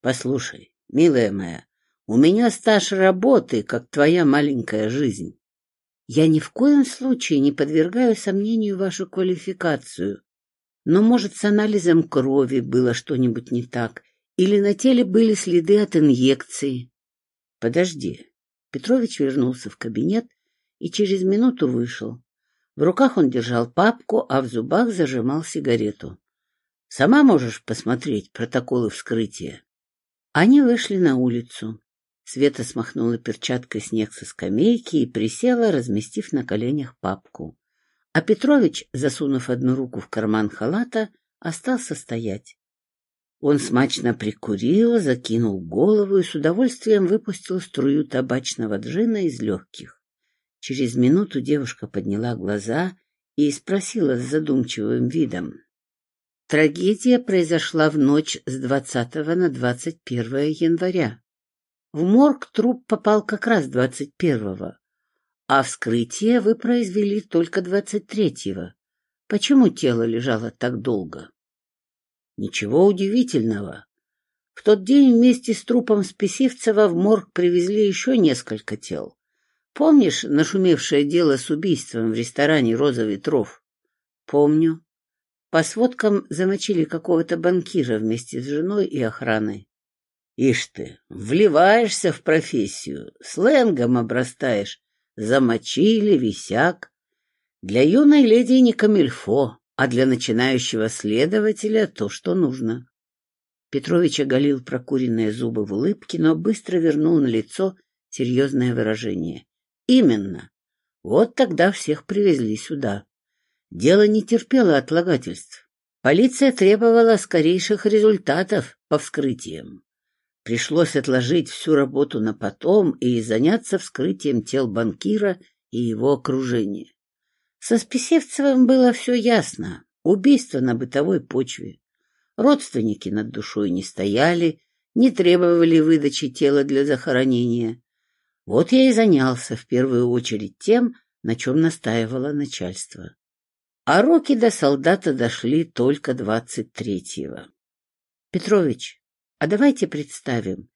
Speaker 1: Послушай, милая моя, у меня стаж работы, как твоя маленькая жизнь. Я ни в коем случае не подвергаю сомнению вашу квалификацию. Но, может, с анализом крови было что-нибудь не так, или на теле были следы от инъекции. Подожди. Петрович вернулся в кабинет и через минуту вышел. В руках он держал папку, а в зубах зажимал сигарету. Сама можешь посмотреть протоколы вскрытия. Они вышли на улицу. Света смахнула перчаткой снег со скамейки и присела, разместив на коленях папку. А Петрович, засунув одну руку в карман халата, остался стоять. Он смачно прикурил, закинул голову и с удовольствием выпустил струю табачного джина из легких. Через минуту девушка подняла глаза и спросила с задумчивым видом. Трагедия произошла в ночь с 20 на 21 января. В морг труп попал как раз 21-го, а вскрытие вы произвели только 23-го. Почему тело лежало так долго? Ничего удивительного. В тот день вместе с трупом Списивцева в морг привезли еще несколько тел. Помнишь нашумевшее дело с убийством в ресторане «Роза ветров»? Помню. По сводкам замочили какого-то банкира вместе с женой и охраной. Ишь ты, вливаешься в профессию, сленгом обрастаешь. Замочили, висяк. Для юной леди не камильфо, а для начинающего следователя то, что нужно. Петрович оголил прокуренные зубы в улыбке, но быстро вернул на лицо серьезное выражение. Именно. Вот тогда всех привезли сюда. Дело не терпело отлагательств. Полиция требовала скорейших результатов по вскрытиям. Пришлось отложить всю работу на потом и заняться вскрытием тел банкира и его окружения. Со Списевцевым было все ясно. Убийство на бытовой почве. Родственники над душой не стояли, не требовали выдачи тела для захоронения. Вот я и занялся в первую очередь тем, на чем настаивало начальство. А руки до солдата дошли только двадцать третьего. Петрович, а давайте представим,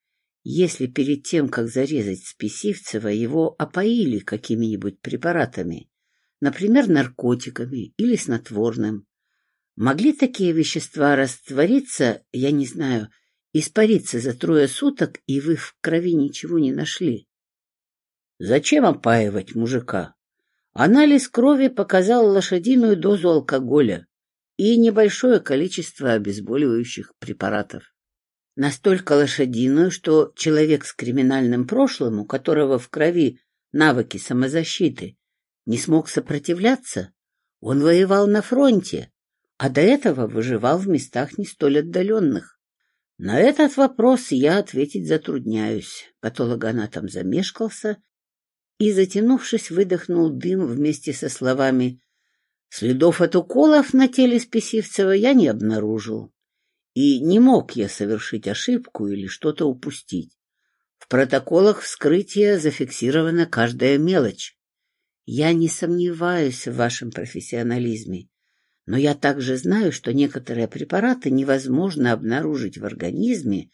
Speaker 1: если перед тем, как зарезать Списивцева, его опоили какими-нибудь препаратами, например, наркотиками или снотворным, могли такие вещества раствориться, я не знаю, испариться за трое суток, и вы в крови ничего не нашли? Зачем опаивать мужика? Анализ крови показал лошадиную дозу алкоголя и небольшое количество обезболивающих препаратов. Настолько лошадиную, что человек с криминальным прошлым, у которого в крови навыки самозащиты, не смог сопротивляться? Он воевал на фронте, а до этого выживал в местах не столь отдаленных. На этот вопрос я ответить затрудняюсь. Патологоанатом замешкался и, затянувшись, выдохнул дым вместе со словами «Следов от уколов на теле Списивцева я не обнаружил, и не мог я совершить ошибку или что-то упустить. В протоколах вскрытия зафиксирована каждая мелочь. Я не сомневаюсь в вашем профессионализме, но я также знаю, что некоторые препараты невозможно обнаружить в организме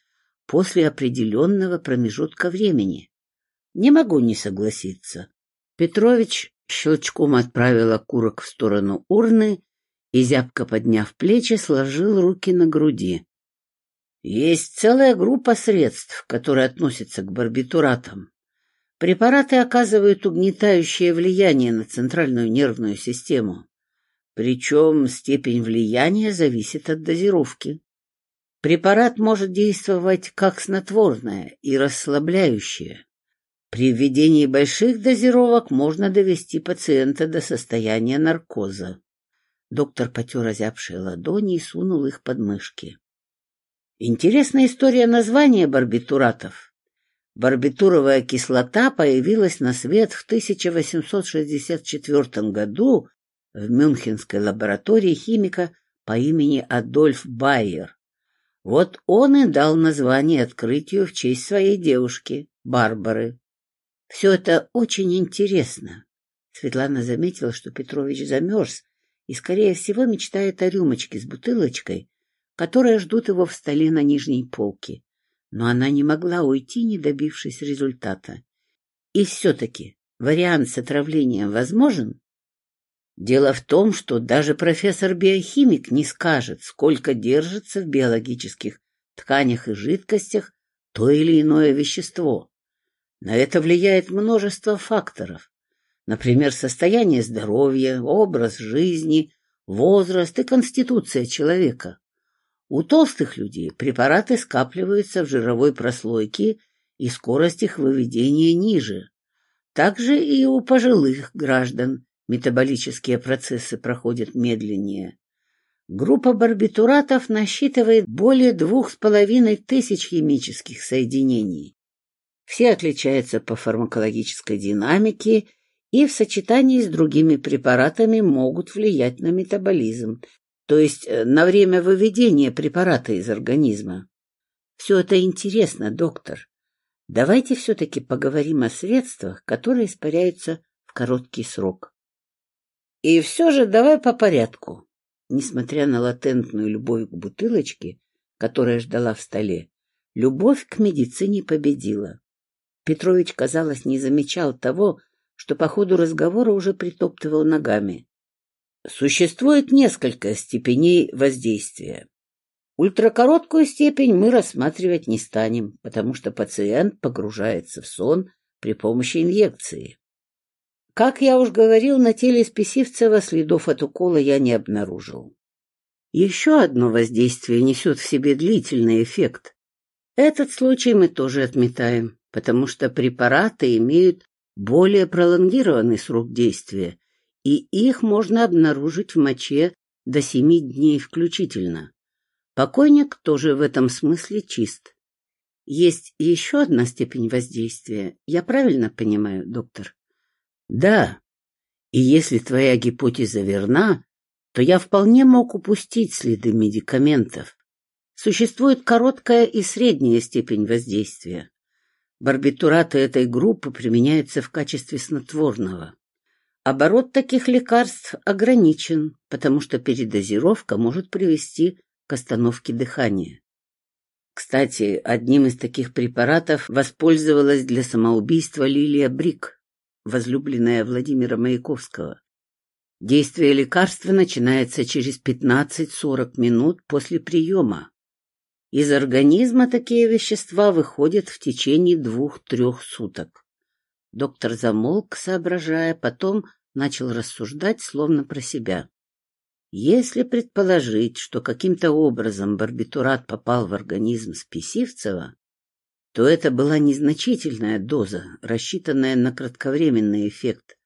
Speaker 1: после определенного промежутка времени. Не могу не согласиться. Петрович щелчком отправил окурок в сторону урны и, зябко подняв плечи, сложил руки на груди. Есть целая группа средств, которые относятся к барбитуратам. Препараты оказывают угнетающее влияние на центральную нервную систему. Причем степень влияния зависит от дозировки. Препарат может действовать как снотворное и расслабляющее. При введении больших дозировок можно довести пациента до состояния наркоза. Доктор потер озябшие ладони и сунул их под мышки. Интересная история названия барбитуратов. Барбитуровая кислота появилась на свет в 1864 году в Мюнхенской лаборатории химика по имени Адольф Байер. Вот он и дал название открытию в честь своей девушки, Барбары. Все это очень интересно. Светлана заметила, что Петрович замерз и, скорее всего, мечтает о рюмочке с бутылочкой, которые ждут его в столе на нижней полке. Но она не могла уйти, не добившись результата. И все-таки вариант с отравлением возможен? Дело в том, что даже профессор-биохимик не скажет, сколько держится в биологических тканях и жидкостях то или иное вещество. На это влияет множество факторов. Например, состояние здоровья, образ жизни, возраст и конституция человека. У толстых людей препараты скапливаются в жировой прослойке, и скорость их выведения ниже. Также и у пожилых граждан метаболические процессы проходят медленнее. Группа барбитуратов насчитывает более двух с половиной тысяч химических соединений. Все отличаются по фармакологической динамике и в сочетании с другими препаратами могут влиять на метаболизм, то есть э, на время выведения препарата из организма. Все это интересно, доктор. Давайте все-таки поговорим о средствах, которые испаряются в короткий срок. И все же давай по порядку. Несмотря на латентную любовь к бутылочке, которая ждала в столе, любовь к медицине победила. Петрович, казалось, не замечал того, что по ходу разговора уже притоптывал ногами. Существует несколько степеней воздействия. Ультракороткую степень мы рассматривать не станем, потому что пациент погружается в сон при помощи инъекции. Как я уж говорил, на теле Списивцева следов от укола я не обнаружил. Еще одно воздействие несет в себе длительный эффект. Этот случай мы тоже отметаем потому что препараты имеют более пролонгированный срок действия, и их можно обнаружить в моче до семи дней включительно. Покойник тоже в этом смысле чист. Есть еще одна степень воздействия. Я правильно понимаю, доктор? Да. И если твоя гипотеза верна, то я вполне мог упустить следы медикаментов. Существует короткая и средняя степень воздействия. Барбитураты этой группы применяются в качестве снотворного. Оборот таких лекарств ограничен, потому что передозировка может привести к остановке дыхания. Кстати, одним из таких препаратов воспользовалась для самоубийства Лилия Брик, возлюбленная Владимира Маяковского. Действие лекарства начинается через 15-40 минут после приема. Из организма такие вещества выходят в течение двух-трех суток. Доктор замолк, соображая, потом начал рассуждать, словно про себя. Если предположить, что каким-то образом барбитурат попал в организм Списивцева, то это была незначительная доза, рассчитанная на кратковременный эффект.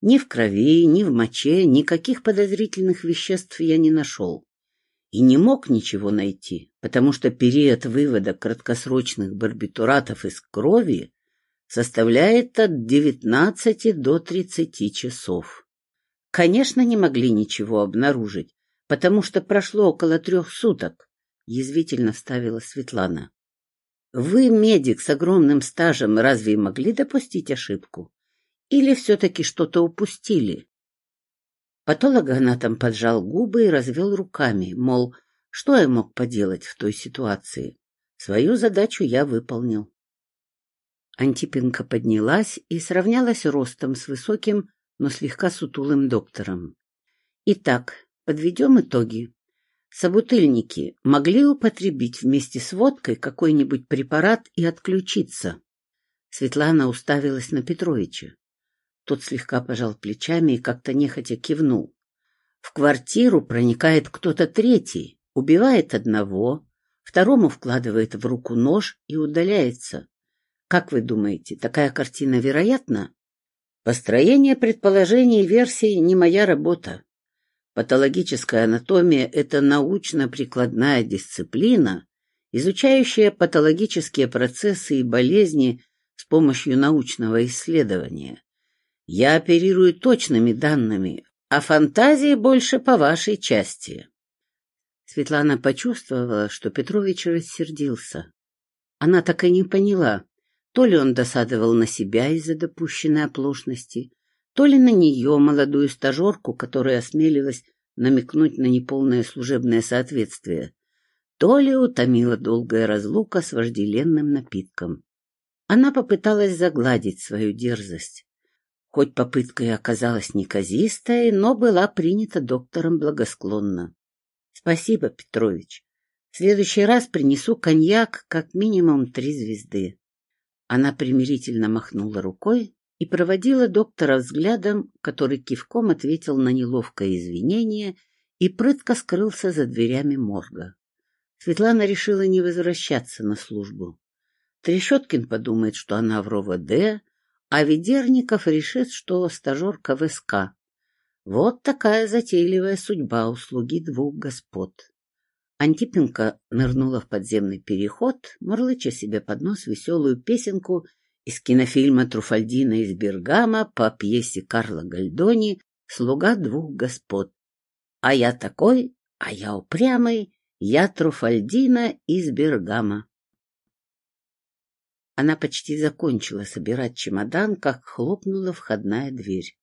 Speaker 1: Ни в крови, ни в моче никаких подозрительных веществ я не нашел. И не мог ничего найти, потому что период вывода краткосрочных барбитуратов из крови составляет от 19 до 30 часов. Конечно, не могли ничего обнаружить, потому что прошло около трех суток, — язвительно вставила Светлана. — Вы, медик с огромным стажем, разве могли допустить ошибку? Или все-таки что-то упустили? Патологоанатом поджал губы и развел руками, мол, что я мог поделать в той ситуации? Свою задачу я выполнил. Антипенко поднялась и сравнялась ростом с высоким, но слегка сутулым доктором. Итак, подведем итоги. Собутыльники могли употребить вместе с водкой какой-нибудь препарат и отключиться. Светлана уставилась на Петровича. Тот слегка пожал плечами и как-то нехотя кивнул. В квартиру проникает кто-то третий, убивает одного, второму вкладывает в руку нож и удаляется. Как вы думаете, такая картина вероятна? Построение предположений и версий не моя работа. Патологическая анатомия – это научно-прикладная дисциплина, изучающая патологические процессы и болезни с помощью научного исследования. Я оперирую точными данными, а фантазии больше по вашей части. Светлана почувствовала, что Петрович рассердился. Она так и не поняла, то ли он досадовал на себя из-за допущенной оплошности, то ли на нее, молодую стажерку, которая осмелилась намекнуть на неполное служебное соответствие, то ли утомила долгая разлука с вожделенным напитком. Она попыталась загладить свою дерзость. Хоть попытка и оказалась неказистой, но была принята доктором благосклонно. — Спасибо, Петрович. В следующий раз принесу коньяк как минимум три звезды. Она примирительно махнула рукой и проводила доктора взглядом, который кивком ответил на неловкое извинение и прытко скрылся за дверями морга. Светлана решила не возвращаться на службу. Трещоткин подумает, что она в РОВД, а Ведерников решит, что стажерка в СК. Вот такая затейливая судьба услуги двух господ. Антипенко нырнула в подземный переход, мурлыча себе под нос веселую песенку из кинофильма Труфальдина из Бергама по пьесе Карла Гальдони «Слуга двух господ». А я такой, а я упрямый, я Труфальдина из Бергама. Она почти закончила собирать чемодан, как хлопнула входная дверь.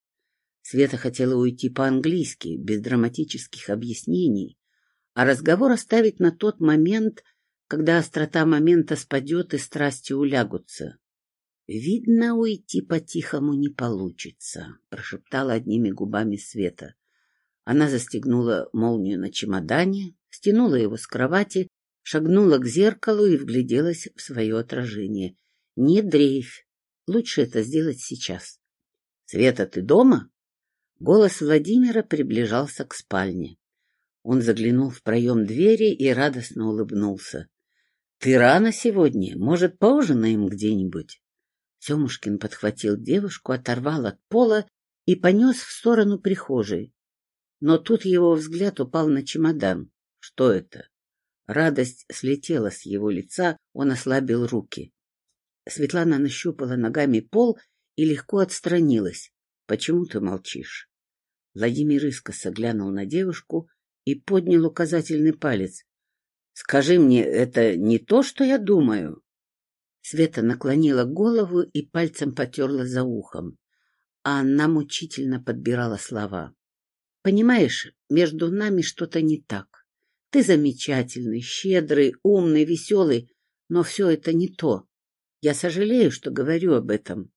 Speaker 1: Света хотела уйти по-английски, без драматических объяснений, а разговор оставить на тот момент, когда острота момента спадет и страсти улягутся. «Видно, уйти по-тихому не получится», — прошептала одними губами Света. Она застегнула молнию на чемодане, стянула его с кровати шагнула к зеркалу и вгляделась в свое отражение. Не дрейфь. Лучше это сделать сейчас. — Света, ты дома? Голос Владимира приближался к спальне. Он заглянул в проем двери и радостно улыбнулся. — Ты рано сегодня. Может, поужинаем где-нибудь? Семушкин подхватил девушку, оторвал от пола и понес в сторону прихожей. Но тут его взгляд упал на чемодан. Что это? Радость слетела с его лица, он ослабил руки. Светлана нащупала ногами пол и легко отстранилась. — Почему ты молчишь? Владимир искоса глянул на девушку и поднял указательный палец. — Скажи мне, это не то, что я думаю? Света наклонила голову и пальцем потерла за ухом, а она мучительно подбирала слова. — Понимаешь, между нами что-то не так. Ты замечательный, щедрый, умный, веселый, но все это не то. Я сожалею, что говорю об этом.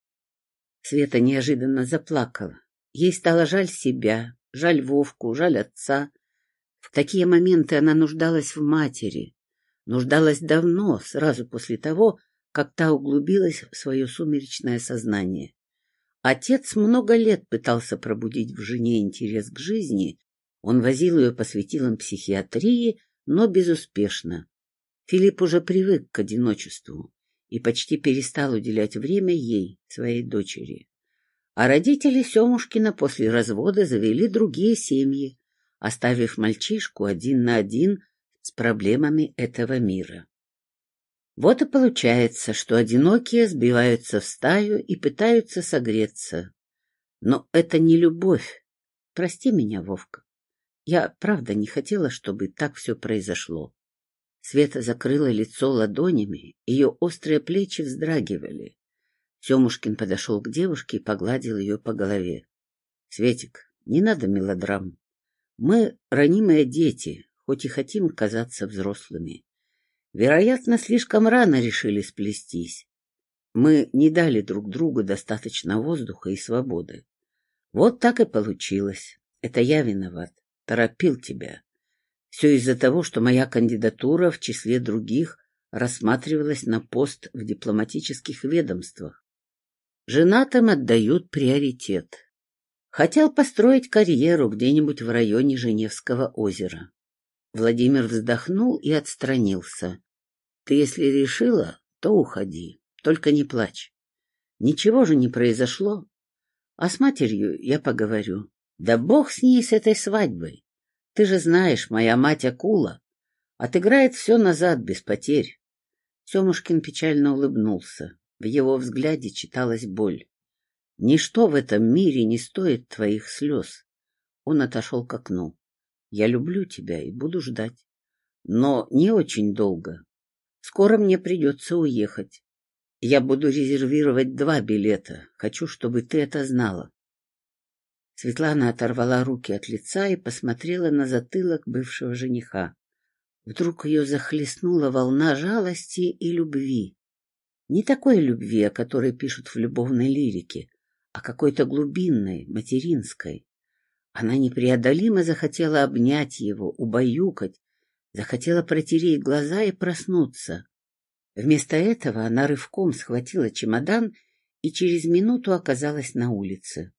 Speaker 1: Света неожиданно заплакала. Ей стало жаль себя, жаль Вовку, жаль отца. В такие моменты она нуждалась в матери. Нуждалась давно, сразу после того, как та углубилась в свое сумеречное сознание. Отец много лет пытался пробудить в жене интерес к жизни он возил ее по светилам психиатрии, но безуспешно. Филипп уже привык к одиночеству. и почти перестал уделять время ей, своей дочери. А родители Семушкина после развода завели другие семьи, оставив мальчишку один на один с проблемами этого мира. Вот и получается, что одинокие сбиваются в стаю и пытаются согреться. Но это не любовь. Прости меня, Вовка. Я правда не хотела, чтобы так все произошло. Света закрыла лицо ладонями, ее острые плечи вздрагивали. Семушкин подошел к девушке и погладил ее по голове. — Светик, не надо мелодрам. Мы ранимые дети, хоть и хотим казаться взрослыми. Вероятно, слишком рано решили сплестись. Мы не дали друг другу достаточно воздуха и свободы. Вот так и получилось. Это я виноват. Торопил тебя. Все из-за того, что моя кандидатура в числе других рассматривалась на пост в дипломатических ведомствах. Женатым отдают приоритет. Хотел построить карьеру где-нибудь в районе Женевского озера. Владимир вздохнул и отстранился. — Ты если решила, то уходи, только не плачь. Ничего же не произошло. А с матерью я поговорю. Да бог с ней, с этой свадьбой. Ты же знаешь, моя мать акула. Отыграет все назад без потерь. Семушкин печально улыбнулся. В его взгляде читалась боль. Ничто в этом мире не стоит твоих слез. Он отошел к окну. Я люблю тебя и буду ждать. Но не очень долго. Скоро мне придется уехать. Я буду резервировать два билета. Хочу, чтобы ты это знала. Светлана оторвала руки от лица и посмотрела на затылок бывшего жениха. Вдруг ее захлестнула волна жалости и любви. Не такой любви, о которой пишут в любовной лирике, а какой-то глубинной, материнской. Она непреодолимо захотела обнять его, убаюкать, захотела протереть глаза и проснуться. Вместо этого она рывком схватила чемодан и через минуту оказалась на улице.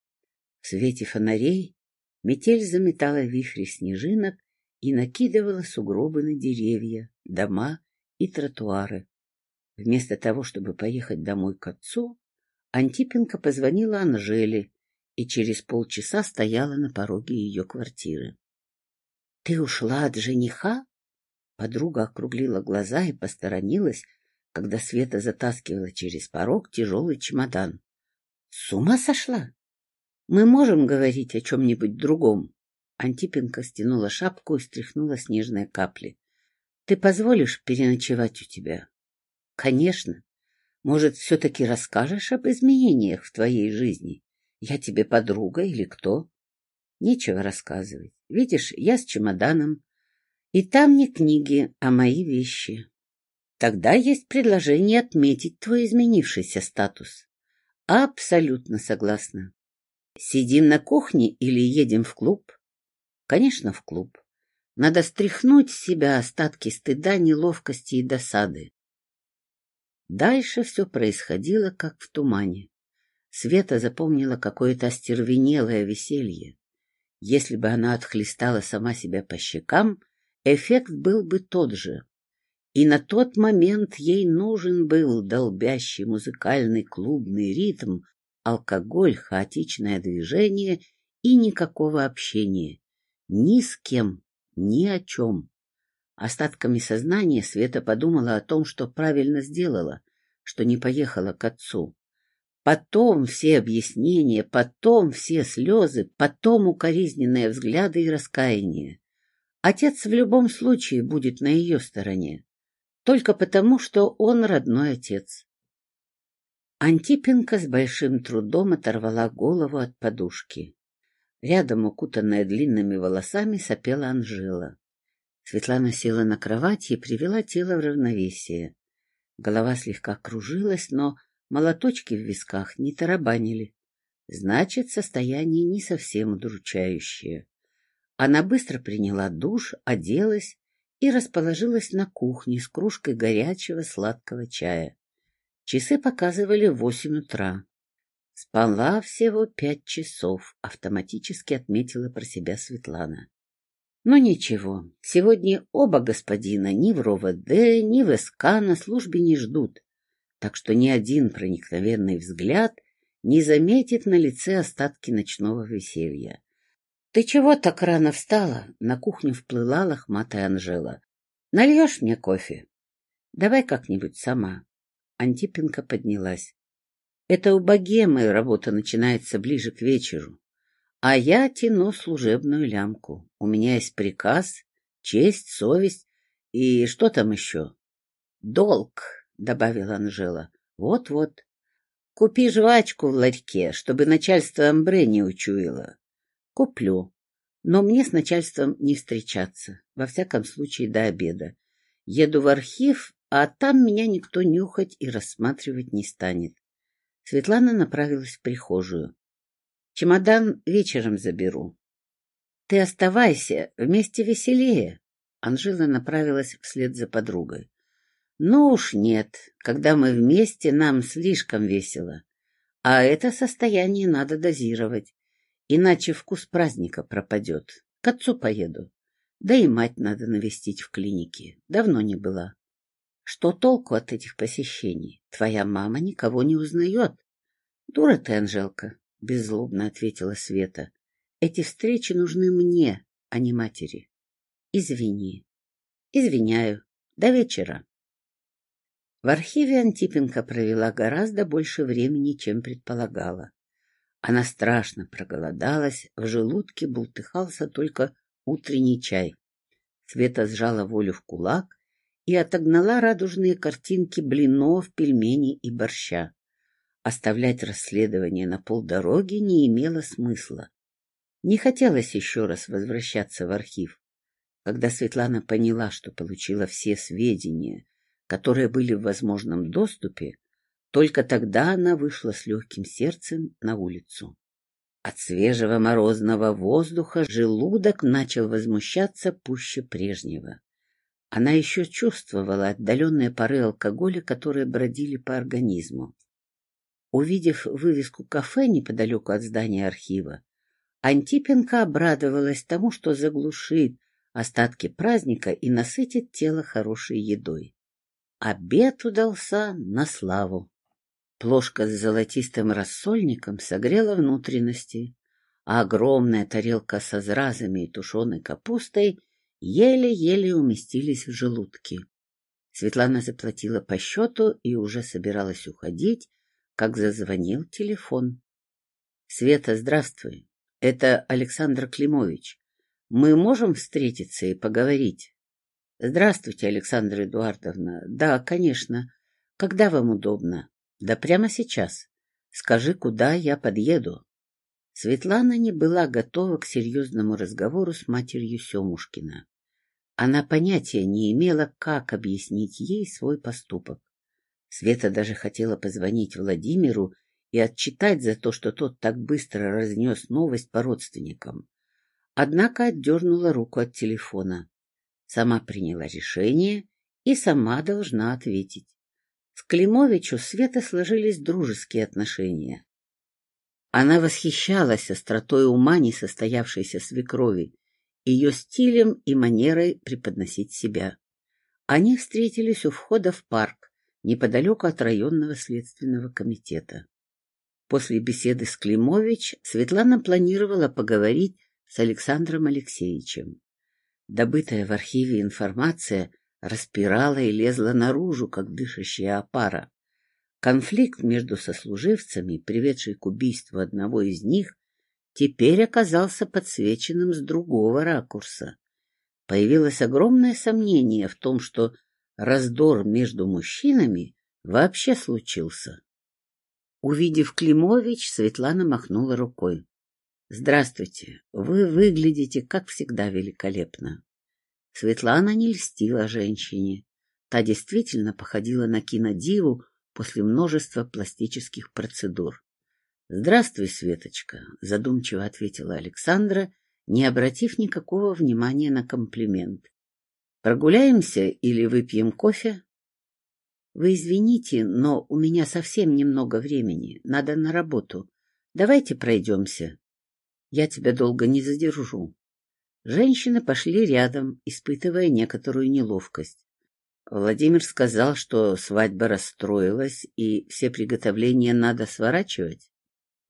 Speaker 1: В свете фонарей метель заметала вихри снежинок и накидывала сугробы на деревья, дома и тротуары. Вместо того, чтобы поехать домой к отцу, Антипенко позвонила Анжеле и через полчаса стояла на пороге ее квартиры. — Ты ушла от жениха? Подруга округлила глаза и посторонилась, когда Света затаскивала через порог тяжелый чемодан. — С ума сошла? Мы можем говорить о чем-нибудь другом? Антипенко стянула шапку и стряхнула снежные капли. — Ты позволишь переночевать у тебя? — Конечно. Может, все-таки расскажешь об изменениях в твоей жизни? Я тебе подруга или кто? Нечего рассказывать. Видишь, я с чемоданом. И там не книги, а мои вещи. Тогда есть предложение отметить твой изменившийся статус. Абсолютно согласна. Сидим на кухне или едем в клуб? Конечно, в клуб. Надо стряхнуть с себя остатки стыда, неловкости и досады. Дальше все происходило, как в тумане. Света запомнила какое-то остервенелое веселье. Если бы она отхлестала сама себя по щекам, эффект был бы тот же. И на тот момент ей нужен был долбящий музыкальный клубный ритм, алкоголь, хаотичное движение и никакого общения. Ни с кем, ни о чем. Остатками сознания Света подумала о том, что правильно сделала, что не поехала к отцу. Потом все объяснения, потом все слезы, потом укоризненные взгляды и раскаяние. Отец в любом случае будет на ее стороне, только потому, что он родной отец. Антипенко с большим трудом оторвала голову от подушки. Рядом, укутанная длинными волосами, сопела Анжела. Светлана села на кровати и привела тело в равновесие. Голова слегка кружилась, но Молоточки в висках не тарабанили. Значит, состояние не совсем удручающее. Она быстро приняла душ, оделась и расположилась на кухне с кружкой горячего сладкого чая. Часы показывали восемь утра. Спала всего пять часов, автоматически отметила про себя Светлана. Но ничего, сегодня оба господина ни в РОВД, ни в СК на службе не ждут так что ни один проникновенный взгляд не заметит на лице остатки ночного веселья. — Ты чего так рано встала? — на кухню вплыла лохматая Анжела. — Нальешь мне кофе? — Давай как-нибудь сама. Антипенко поднялась. — Это у богемы работа начинается ближе к вечеру. А я тяну служебную лямку. У меня есть приказ, честь, совесть и что там еще? — Долг, — добавила Анжела. Вот — Вот-вот. Купи жвачку в ларьке, чтобы начальство Амбре не учуяло. — Куплю. Но мне с начальством не встречаться, во всяком случае до обеда. Еду в архив, а там меня никто нюхать и рассматривать не станет. Светлана направилась в прихожую. — Чемодан вечером заберу. — Ты оставайся, вместе веселее. Анжела направилась вслед за подругой. — Ну уж нет, когда мы вместе, нам слишком весело. А это состояние надо дозировать, иначе вкус праздника пропадет. К отцу поеду. Да и мать надо навестить в клинике. Давно не была. Что толку от этих посещений? Твоя мама никого не узнает. Дура ты, Анжелка, — беззлобно ответила Света. Эти встречи нужны мне, а не матери. Извини. Извиняю. До вечера. В архиве Антипенко провела гораздо больше времени, чем предполагала. Она страшно проголодалась, в желудке бултыхался только утренний чай. Света сжала волю в кулак и отогнала радужные картинки блинов, пельменей и борща. Оставлять расследование на полдороги не имело смысла. Не хотелось еще раз возвращаться в архив. Когда Светлана поняла, что получила все сведения, которые были в возможном доступе, только тогда она вышла с легким сердцем на улицу. От свежего морозного воздуха желудок начал возмущаться пуще прежнего. Она еще чувствовала отдаленные пары алкоголя, которые бродили по организму. Увидев вывеску кафе неподалеку от здания архива, Антипенко обрадовалась тому, что заглушит остатки праздника и насытит тело хорошей едой. Обед удался на славу. Плошка с золотистым рассольником согрела внутренности, а огромная тарелка со зразами и тушеной капустой еле-еле уместились в желудке. Светлана заплатила по счету и уже собиралась уходить, как зазвонил телефон. — Света, здравствуй. Это Александр Климович. Мы можем встретиться и поговорить? — Здравствуйте, Александра Эдуардовна. Да, конечно. Когда вам удобно? Да прямо сейчас. Скажи, куда я подъеду. Светлана не была готова к серьезному разговору с матерью Семушкина. Она понятия не имела, как объяснить ей свой поступок. Света даже хотела позвонить Владимиру и отчитать за то, что тот так быстро разнес новость по родственникам. Однако отдернула руку от телефона. Сама приняла решение и сама должна ответить. С Климовичу Света сложились дружеские отношения. Она восхищалась остротой ума несостоявшейся свекрови ее стилем и манерой преподносить себя. Они встретились у входа в парк, неподалеку от районного следственного комитета. После беседы с Климович Светлана планировала поговорить с Александром Алексеевичем. Добытая в архиве информация распирала и лезла наружу, как дышащая опара. Конфликт между сослуживцами, приведший к убийству одного из них, теперь оказался подсвеченным с другого ракурса. Появилось огромное сомнение в том, что раздор между мужчинами вообще случился. Увидев Климович, Светлана махнула рукой. — Здравствуйте, вы выглядите, как всегда, великолепно. Светлана не льстила женщине. Та действительно походила на кинодиву после множества пластических процедур. «Здравствуй, Светочка», — задумчиво ответила Александра, не обратив никакого внимания на комплимент. «Прогуляемся или выпьем кофе?» «Вы извините, но у меня совсем немного времени. Надо на работу. Давайте пройдемся. Я тебя долго не задержу». Женщины пошли рядом, испытывая некоторую неловкость. Владимир сказал, что свадьба расстроилась и все приготовления надо сворачивать.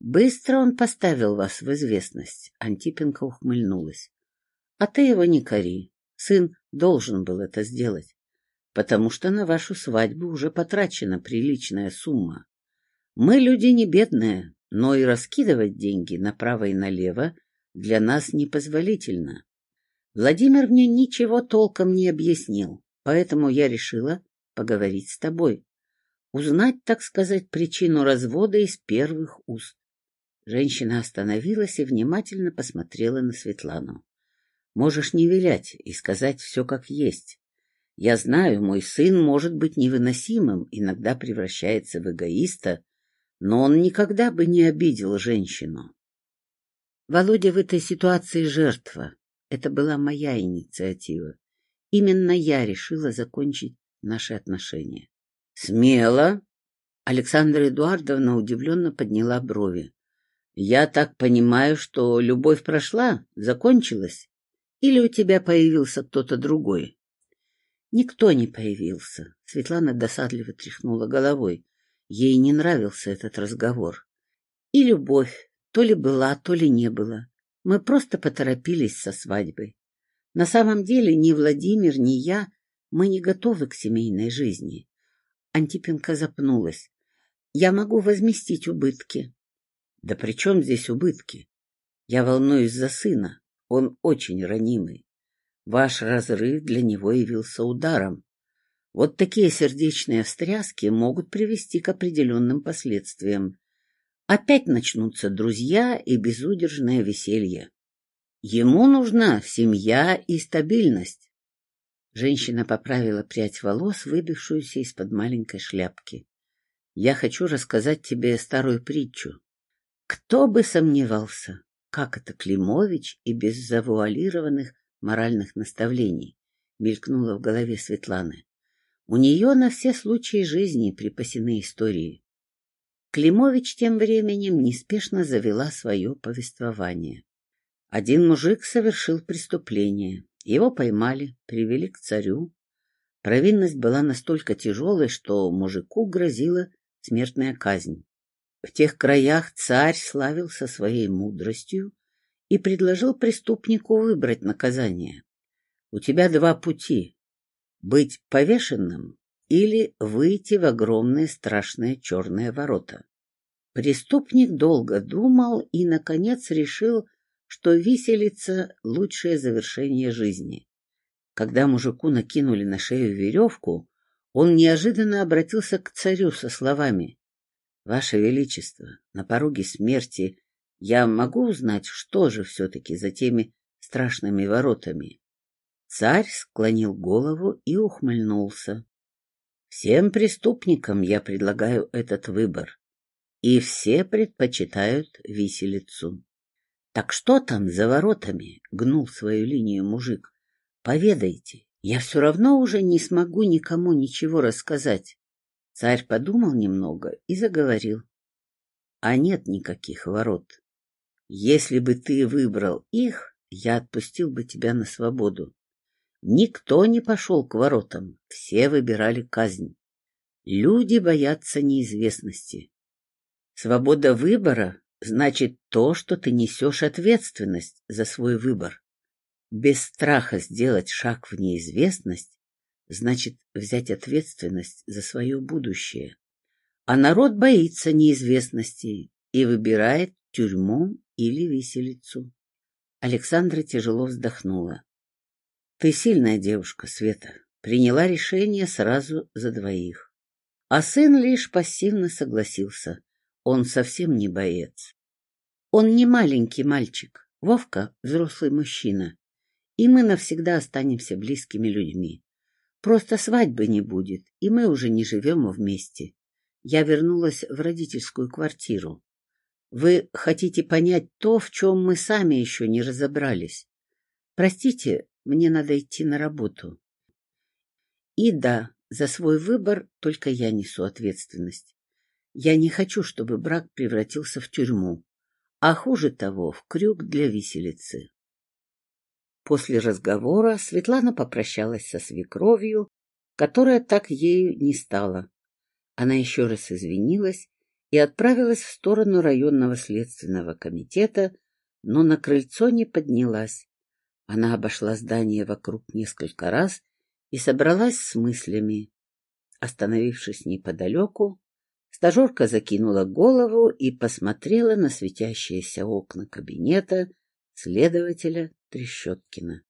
Speaker 1: Быстро он поставил вас в известность. Антипенко ухмыльнулась. А ты его не кори. Сын должен был это сделать, потому что на вашу свадьбу уже потрачена приличная сумма. Мы люди не бедные, но и раскидывать деньги направо и налево для нас непозволительно. Владимир мне ничего толком не объяснил, поэтому я решила поговорить с тобой, узнать, так сказать, причину развода из первых уст. Женщина остановилась и внимательно посмотрела на Светлану. Можешь не вилять и сказать все как есть. Я знаю, мой сын может быть невыносимым, иногда превращается в эгоиста, но он никогда бы не обидел женщину. Володя в этой ситуации жертва. Это была моя инициатива. Именно я решила закончить наши отношения. Смело. Александра Эдуардовна удивленно подняла брови. Я так понимаю, что любовь прошла, закончилась? Или у тебя появился кто-то другой? Никто не появился. Светлана досадливо тряхнула головой. Ей не нравился этот разговор. И любовь то ли была, то ли не было. Мы просто поторопились со свадьбой. На самом деле ни Владимир, ни я, мы не готовы к семейной жизни. Антипенко запнулась. Я могу возместить убытки. Да при чем здесь убытки? Я волнуюсь за сына. Он очень ранимый. Ваш разрыв для него явился ударом. Вот такие сердечные встряски могут привести к определенным последствиям. Опять начнутся друзья и безудержное веселье. Ему нужна семья и стабильность. Женщина поправила прядь волос, выбившуюся из-под маленькой шляпки. Я хочу рассказать тебе старую притчу. Кто бы сомневался, как это Климович и без завуалированных моральных наставлений, мелькнуло в голове Светланы. У нее на все случаи жизни припасены истории. Климович тем временем неспешно завела свое повествование. Один мужик совершил преступление. Его поймали, привели к царю. Провинность была настолько тяжелой, что мужику грозила смертная казнь. В тех краях царь славился своей мудростью и предложил преступнику выбрать наказание. У тебя два пути — быть повешенным или выйти в огромные страшные черные ворота. Преступник долго думал и, наконец, решил, что виселица — лучшее завершение жизни. Когда мужику накинули на шею веревку, он неожиданно обратился к царю со словами Ваше Величество, на пороге смерти я могу узнать, что же все-таки за теми страшными воротами? Царь склонил голову и ухмыльнулся. Всем преступникам я предлагаю этот выбор, и все предпочитают виселицу. — Так что там за воротами? — гнул свою линию мужик. — Поведайте, я все равно уже не смогу никому ничего рассказать. Царь подумал немного и заговорил. А нет никаких ворот. Если бы ты выбрал их, я отпустил бы тебя на свободу. Никто не пошел к воротам, все выбирали казнь. Люди боятся неизвестности. Свобода выбора значит то, что ты несешь ответственность за свой выбор. Без страха сделать шаг в неизвестность значит взять ответственность за свое будущее. А народ боится неизвестности и выбирает тюрьму или виселицу. Александра тяжело вздохнула. — Ты сильная девушка, Света. Приняла решение сразу за двоих. А сын лишь пассивно согласился. Он совсем не боец. Он не маленький мальчик. Вовка — взрослый мужчина. И мы навсегда останемся близкими людьми. Просто свадьбы не будет, и мы уже не живем вместе. Я вернулась в родительскую квартиру. Вы хотите понять то, в чем мы сами еще не разобрались. Простите, мне надо идти на работу. И да, за свой выбор только я несу ответственность. Я не хочу, чтобы брак превратился в тюрьму, а хуже того, в крюк для виселицы. После разговора Светлана попрощалась со свекровью которая так ею не стала. Она еще раз извинилась и отправилась в сторону районного следственного комитета, но на крыльцо не поднялась. Она обошла здание вокруг несколько раз и собралась с мыслями. Остановившись неподалеку, стажерка закинула голову и посмотрела на светящиеся окна кабинета следователя Трещоткина.